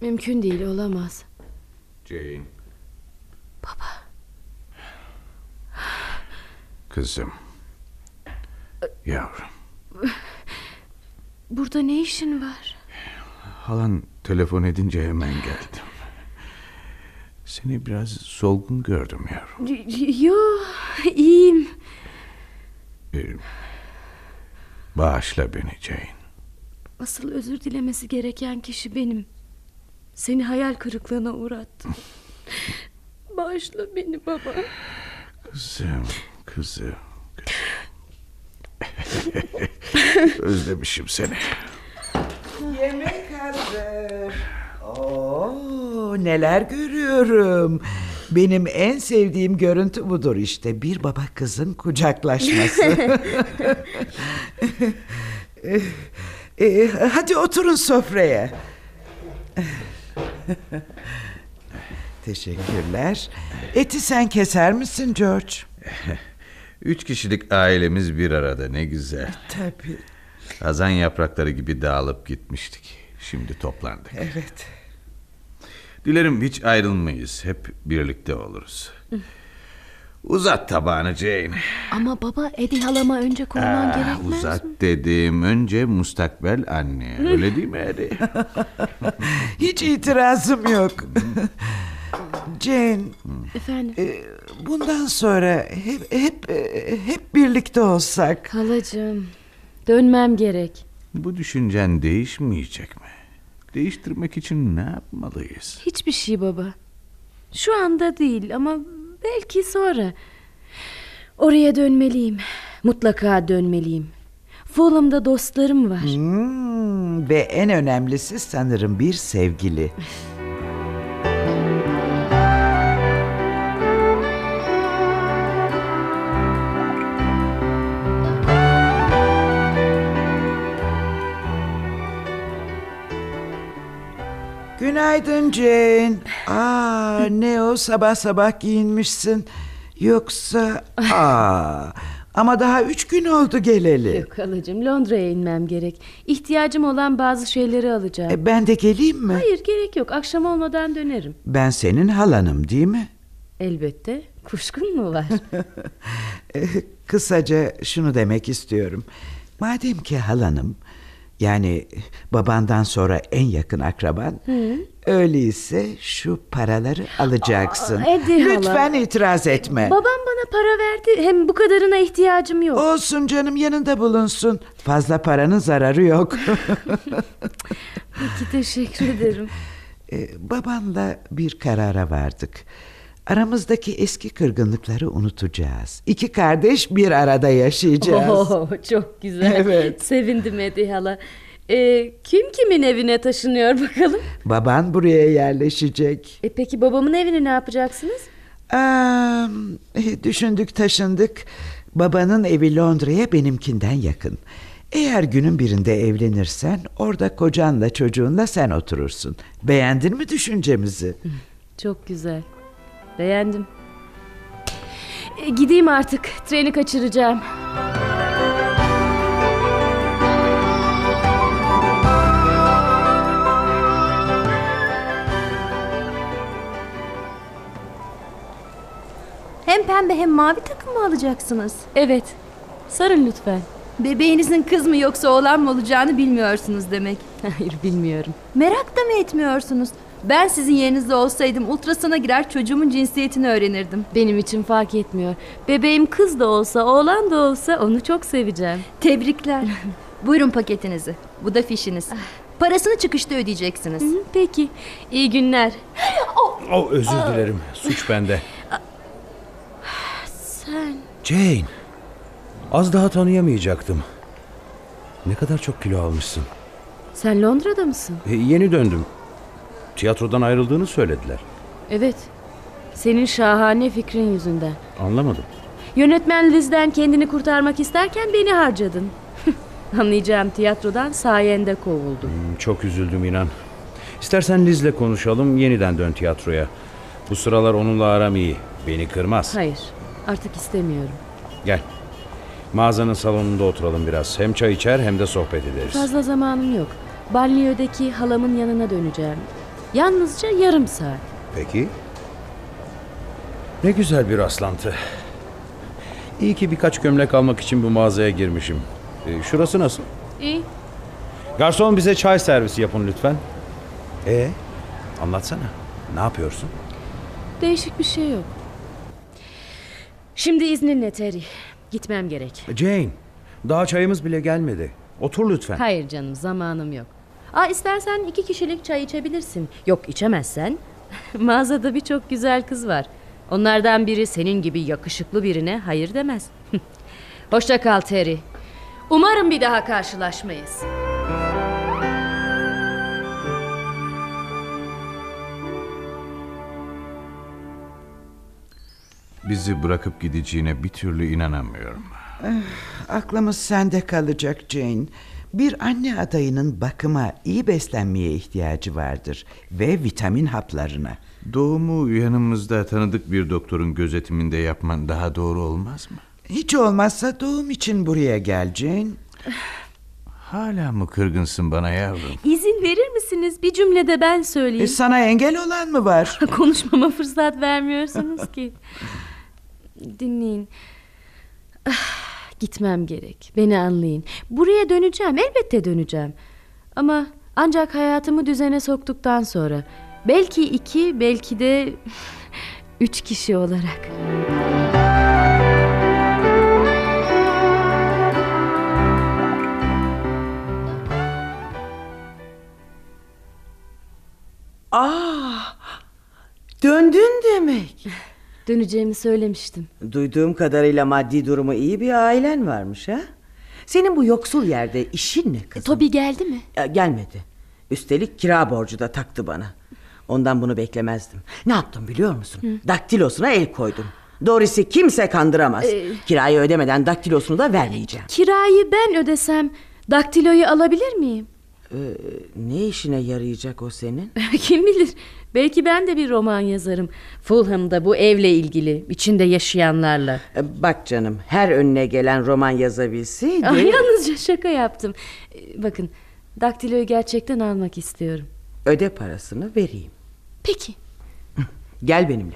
Mümkün değil olamaz. Jane. Baba. Kızım. Yavrum. Burada ne işin var? Halan telefon edince hemen geldim. Seni biraz solgun gördüm yavrum. Yo iyiyim. Ee, bağışla beni Jane. Asıl özür dilemesi gereken kişi benim. Seni hayal kırıklığına uğrattım. Bağışla beni baba. Kızım, kızım. Özlemişim seni. Yemek hazır. Oo, neler görüyorum. Benim en sevdiğim görüntü budur işte. Bir baba kızın kucaklaşması. Ee, hadi oturun sofraya. Teşekkürler. Eti sen keser misin George? Üç kişilik ailemiz bir arada ne güzel. Tabii. Hazan yaprakları gibi dağılıp gitmiştik. Şimdi toplandık. Evet. Dilerim hiç ayrılmayız. Hep birlikte oluruz. Uzat tabağını Jane. Ama baba Edi halama önce koyman Ah, gerekmez uzat mi? dedim. Önce mustakbel anne. Öyle değil mi Eddie? Hiç itirazım yok. Jane, Efendim? e, bundan sonra hep hep e, hep birlikte olsak. Halacığım dönmem gerek. Bu düşüncen değişmeyecek mi? Değiştirmek için ne yapmalıyız? Hiçbir şey baba. Şu anda değil ama belki sonra. Oraya dönmeliyim. Mutlaka dönmeliyim. Fulham'da dostlarım var. Hmm, ve en önemlisi sanırım bir sevgili. Günaydın Jane. Aa, ne o sabah sabah giyinmişsin. Yoksa... Aa, ama daha üç gün oldu geleli. Yok halacığım Londra'ya inmem gerek. İhtiyacım olan bazı şeyleri alacağım. E, ben de geleyim mi? Hayır gerek yok. Akşam olmadan dönerim. Ben senin halanım değil mi? Elbette. Kuşkun mu var? E, Kısaca şunu demek istiyorum. Madem ki halanım, yani babandan sonra en yakın akraban, öyleyse şu paraları alacaksın. Aa, hala. Lütfen itiraz etme. Babam bana para verdi. Hem bu kadarına ihtiyacım yok. Olsun canım yanında bulunsun. Fazla paranın zararı yok. Peki teşekkür ederim. E, babanla bir karara vardık. Aramızdaki eski kırgınlıkları unutacağız. İki kardeş bir arada yaşayacağız. Oo, çok güzel. Evet. Sevindim Edi hala. Ee, kim kimin evine taşınıyor bakalım? Baban buraya yerleşecek. E peki babamın evini ne yapacaksınız? Aa, düşündük taşındık. Babanın evi Londra'ya benimkinden yakın. Eğer günün birinde evlenirsen orada kocanla çocuğunla sen oturursun. Beğendin mi düşüncemizi? Çok güzel. Beğendim. E, gideyim artık. Treni kaçıracağım. Hem pembe hem mavi takım mı alacaksınız? Evet. Sarın lütfen. Bebeğinizin kız mı yoksa oğlan mı olacağını bilmiyorsunuz demek. Hayır bilmiyorum. Merak da mı etmiyorsunuz? Ben sizin yerinizde olsaydım ultrasona girer çocuğumun cinsiyetini öğrenirdim. Benim için fark etmiyor. Bebeğim kız da olsa, oğlan da olsa onu çok seveceğim. Tebrikler. Buyurun paketinizi. Bu da fişiniz. Parasını çıkışta ödeyeceksiniz. Hı, Peki. İyi günler. Oh, özür dilerim. Suç bende. Sen Jane. Az daha tanıyamayacaktım. Ne kadar çok kilo almışsın. sen Londra'da mısın? E, yeni döndüm. Tiyatrodan ayrıldığını söylediler. Evet. Senin şahane fikrin yüzünden. Anlamadım. Yönetmen Liz'den kendini kurtarmak isterken beni harcadın. Anlayacağım tiyatrodan sayende kovuldum. Hmm, Çok üzüldüm inan. İstersen Liz'le konuşalım, yeniden dön tiyatroya. Bu sıralar onunla aram iyi. Beni kırmaz. Hayır, artık istemiyorum. Gel. Mağazanın salonunda oturalım biraz. Hem çay içer hem de sohbet ederiz. Fazla zamanım yok. Banliyödeki halamın yanına döneceğim. Yalnızca yarım saat. Peki. Ne güzel bir rastlantı. İyi ki birkaç gömlek almak için bu mağazaya girmişim. E, şurası nasıl? İyi. Garson bize çay servisi yapın lütfen. E anlatsana. Ne yapıyorsun? Değişik bir şey yok. Şimdi izninle Terry. Gitmem gerek. Jane, daha çayımız bile gelmedi. Otur lütfen. Hayır canım zamanım yok. Aa, istersen iki kişilik çay içebilirsin. Yok içemezsen. Mağazada birçok güzel kız var. Onlardan biri senin gibi yakışıklı birine hayır demez. Hoşça kal Terry. Umarım bir daha karşılaşmayız. Bizi bırakıp gideceğine bir türlü inanamıyorum. Aklımız sende kalacak Jane. Bir anne adayının bakıma, iyi beslenmeye ihtiyacı vardır ve vitamin haplarına. Doğumu yanımızda tanıdık bir doktorun gözetiminde yapman daha doğru olmaz mı? Hiç olmazsa doğum için buraya gel Jane. Hala mı kırgınsın bana yavrum? İzin verir misiniz? Bir cümlede ben söyleyeyim. E, sana engel olan mı var? Konuşmama fırsat vermiyorsunuz ki. Dinleyin. Ah, gitmem gerek. Beni anlayın. Buraya döneceğim. Elbette döneceğim. Ama ancak hayatımı düzene soktuktan sonra. Belki iki, belki de üç kişi olarak. Aa, döndün demek. Döneceğimi söylemiştim. Duyduğum kadarıyla maddi durumu iyi bir ailen varmış ha? Senin bu yoksul yerde işin ne kızım? Toby geldi mi? Ya, gelmedi. Üstelik kira borcu da taktı bana. Ondan bunu beklemezdim. Ne yaptım biliyor musun? Daktilosuna el koydum. Doris'i kimse kandıramaz. Kirayı ödemeden daktilosunu da vermeyeceğim. Kirayı ben ödesem daktiloyu alabilir miyim? Ne işine yarayacak o senin? Kim bilir? Belki ben de bir roman yazarım. Fulham'da bu evle ilgili, içinde yaşayanlarla. E, Bak canım her önüne gelen roman yazabilseydi... Ah, yalnızca şaka yaptım. Ee, Bakın, daktiloyu gerçekten almak istiyorum. Öde parasını vereyim. Peki. Gel benimle.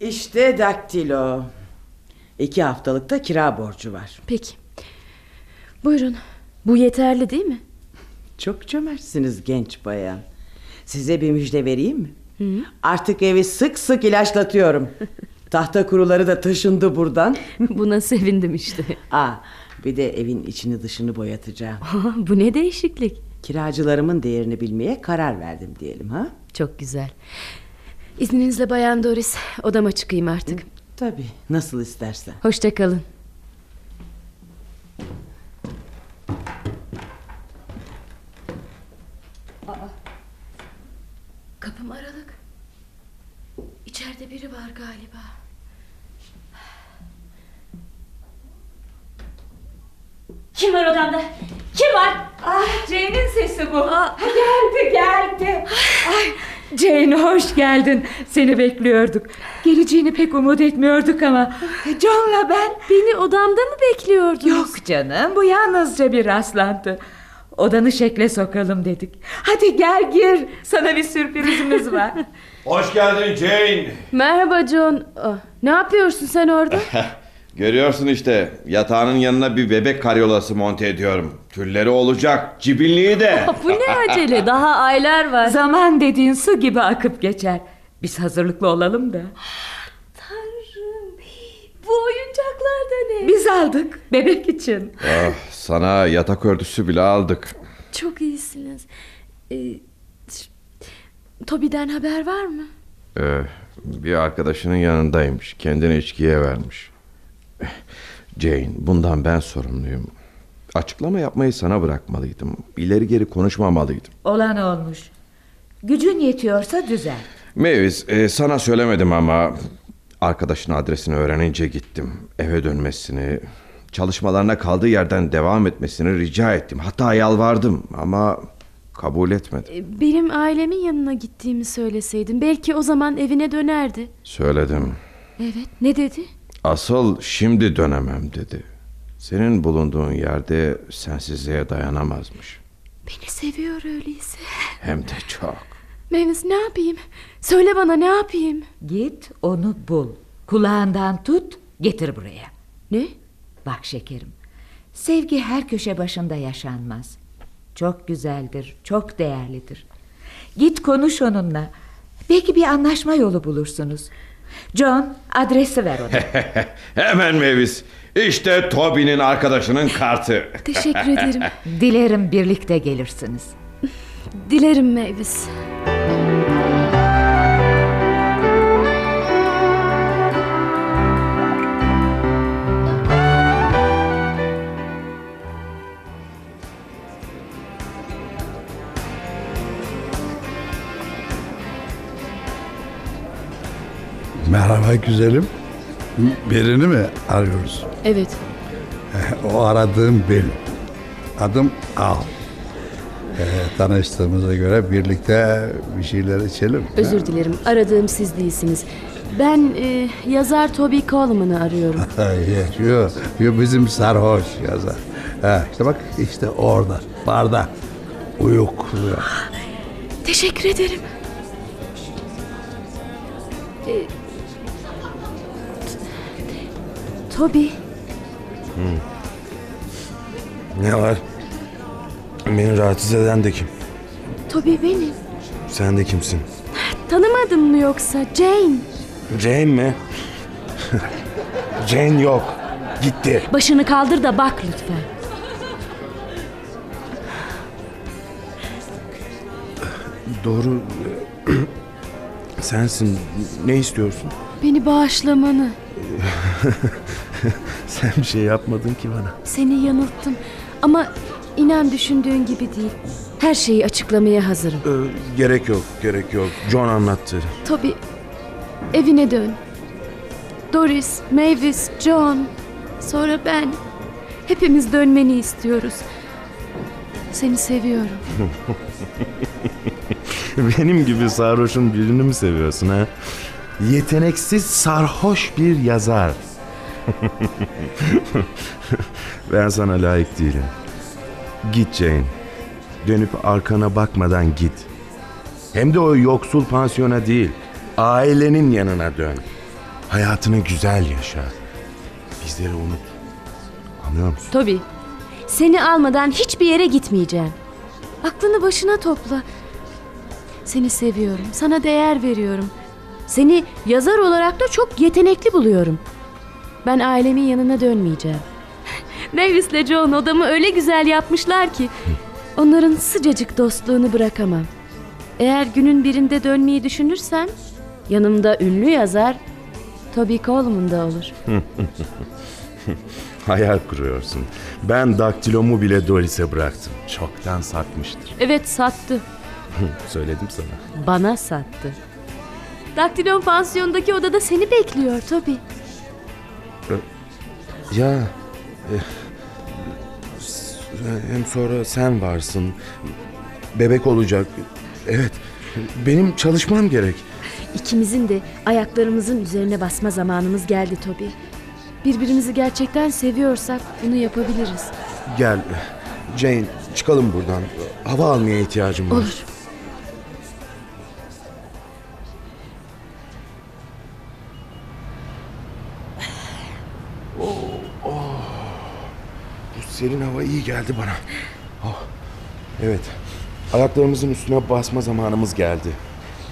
İşte daktilo. İki haftalıkta kira borcu var. Peki. Buyurun. Bu yeterli değil mi? Çok cömertsiniz genç bayan. Size bir müjde vereyim mi? Artık evi sık sık ilaçlatıyorum. Tahta kuruları da taşındı buradan. Buna sevindim işte. Aa, bir de evin içini dışını boyatacağım. bu ne değişiklik. Kiracılarımın değerini bilmeye karar verdim diyelim ha? Çok güzel. İzninizle Bayan Doris, odama çıkayım artık. Tabii, nasıl istersen. Hoşça kalın. Kapım aralık. İçeride biri var galiba. Kim var odamda? Kim var? Ah Jane'in sesi bu. Geldi geldi. Ay, Jane hoş geldin. Seni bekliyorduk. Geleceğini pek umut etmiyorduk ama. John'la ben. Beni odamda mı bekliyordunuz? Yok canım bu yalnızca bir rastlantı. Odanı şekle sokalım dedik. Hadi gel gir. Sana bir sürprizimiz var. Hoş geldin Jane. Merhaba John. Ah, ne yapıyorsun sen orada? Görüyorsun işte yatağının yanına bir bebek karyolası monte ediyorum. Tülleri olacak, cibinliği de. Bu ne acele? Daha aylar var. Zaman dediğin su gibi akıp geçer. Biz hazırlıklı olalım da. Tanrım. Bu oyuncaklar da ne? Biz aldık bebek için. Ah, sana yatak örtüsü bile aldık. Çok iyisiniz. Ee, Toby'den haber var mı? Ee, bir arkadaşının yanındaymış. Kendini içkiye vermiş. Jane, bundan ben sorumluyum. Açıklama yapmayı sana bırakmalıydım. İleri geri konuşmamalıydım. Olan olmuş. Gücün yetiyorsa düzel. Mavis, e, sana söylemedim ama arkadaşın adresini öğrenince gittim. Eve dönmesini, çalışmalarına kaldığı yerden devam etmesini rica ettim. Hatta yalvardım ama kabul etmedi. Ee, Benim ailemin yanına gittiğimi söyleseydin belki o zaman evine dönerdi. Söyledim. Evet. Ne dedi? Asıl şimdi dönemem dedi. Senin bulunduğun yerde sensizliğe dayanamazmış. Beni seviyor öyleyse. Hem de çok. Mavis ne yapayım? Söyle bana ne yapayım? Git onu bul. Kulağından tut getir buraya. Ne? Bak şekerim. Sevgi her köşe başında yaşanmaz. Çok güzeldir, çok değerlidir. Git konuş onunla. Belki bir anlaşma yolu bulursunuz. John adresi ver ona. Hemen Mavis. İşte Toby'nin arkadaşının kartı. Teşekkür ederim. Dilerim birlikte gelirsiniz. Dilerim Mavis. Merhaba güzelim. Birini mi arıyoruz? Evet. O aradığım benim. Adım Al. Ee, tanıştığımıza göre birlikte bir şeyler içelim. Özür dilerim. Aradığım siz değilsiniz. Ben e, yazar Toby Coleman'ı arıyorum. Hayır, yo, yo bizim sarhoş yazar. Ha, işte bak işte orada, barda. Uyukluyor. Teşekkür ederim. Toby, Ne var? Beni rahatsız eden de kim? Toby benim. Sen de kimsin? Tanımadın mı yoksa Jane? Jane mi? Jane yok. Gitti. Başını kaldır da bak lütfen. Doğru. Sensin. Ne istiyorsun? Beni bağışlamanı. Sen bir şey yapmadın ki bana. Seni yanılttım. Ama inan düşündüğün gibi değil. Her şeyi açıklamaya hazırım. Ee, gerek yok, gerek yok. John anlattı. Toby, evine dön. Doris, Mavis, John, sonra ben. Hepimiz dönmeni istiyoruz. Seni seviyorum. Benim gibi sarhoşun birini mi seviyorsun ha? Yeteneksiz sarhoş bir yazar. ben sana layık değilim. Git Jane. Dönüp arkana bakmadan git. Hem de o yoksul pansiyona değil. Ailenin yanına dön. Hayatını güzel yaşa. Bizleri unut. Anlıyor musun? Toby, seni almadan hiçbir yere gitmeyeceğim. Aklını başına topla. Seni seviyorum, sana değer veriyorum. Seni yazar olarak da çok yetenekli buluyorum. Ben ailemin yanına dönmeyeceğim. Mavis'le John odamı öyle güzel yapmışlar ki... ...onların sıcacık dostluğunu bırakamam. Eğer günün birinde dönmeyi düşünürsem... ...yanımda ünlü yazar Toby Coleman da olur. Hayal kuruyorsun. Ben daktilomu bile Doris'e bıraktım. Çoktan satmıştır. Evet sattı. Söyledim sana. Bana sattı. Daktilon pansiyondaki odada seni bekliyor Toby. Ya e, hem sonra sen varsın. Bebek olacak. Evet. Benim çalışmam gerek. İkimizin de ayaklarımızın üzerine basma zamanımız geldi Toby. Birbirimizi gerçekten seviyorsak bunu yapabiliriz. Gel. Jane Çıkalım buradan. Hava almaya ihtiyacım var. Olur. Serin hava iyi geldi bana. Oh, Evet. Ayaklarımızın üstüne basma zamanımız geldi.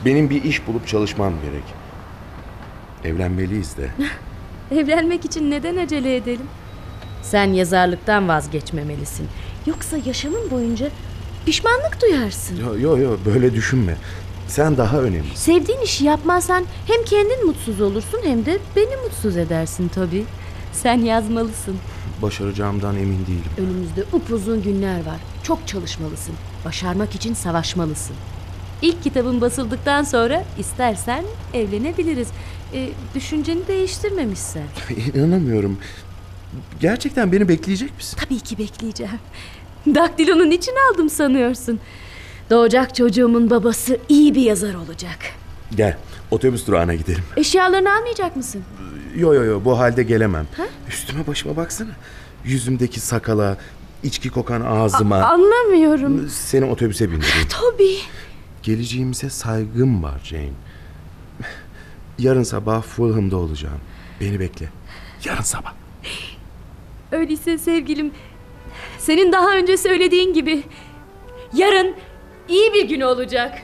Benim bir iş bulup çalışmam gerek. Evlenmeliyiz de. Evlenmek için neden acele edelim? Sen yazarlıktan vazgeçmemelisin. Yoksa yaşamın boyunca pişmanlık duyarsın. Yo yo yo böyle düşünme. Sen daha önemlisin. Sevdiğin işi yapmazsan hem kendin mutsuz olursun hem de beni mutsuz edersin tabii. Sen yazmalısın. Başaracağımdan emin değilim. Önümüzde upuzun günler var. Çok çalışmalısın. Başarmak için savaşmalısın. İlk kitabın basıldıktan sonra istersen evlenebiliriz. E, düşünceni değiştirmemişsen. İnanamıyorum. Gerçekten beni bekleyecek misin? Tabii ki bekleyeceğim. Daktilonun için aldım sanıyorsun. Doğacak çocuğumun babası iyi bir yazar olacak. Gel otobüs durağına gidelim. Eşyalarını almayacak mısın? Yo yo yo bu halde gelemem. Üstüme başıma baksana. Yüzümdeki sakala, içki kokan ağzıma. Anlamıyorum. Seni otobüse bindireyim. Tabii. Geleceğimize saygım var Jane. Yarın sabah Fulham'da olacağım. Beni bekle. Yarın sabah. Öyleyse sevgilim senin daha önce söylediğin gibi yarın iyi bir gün olacak.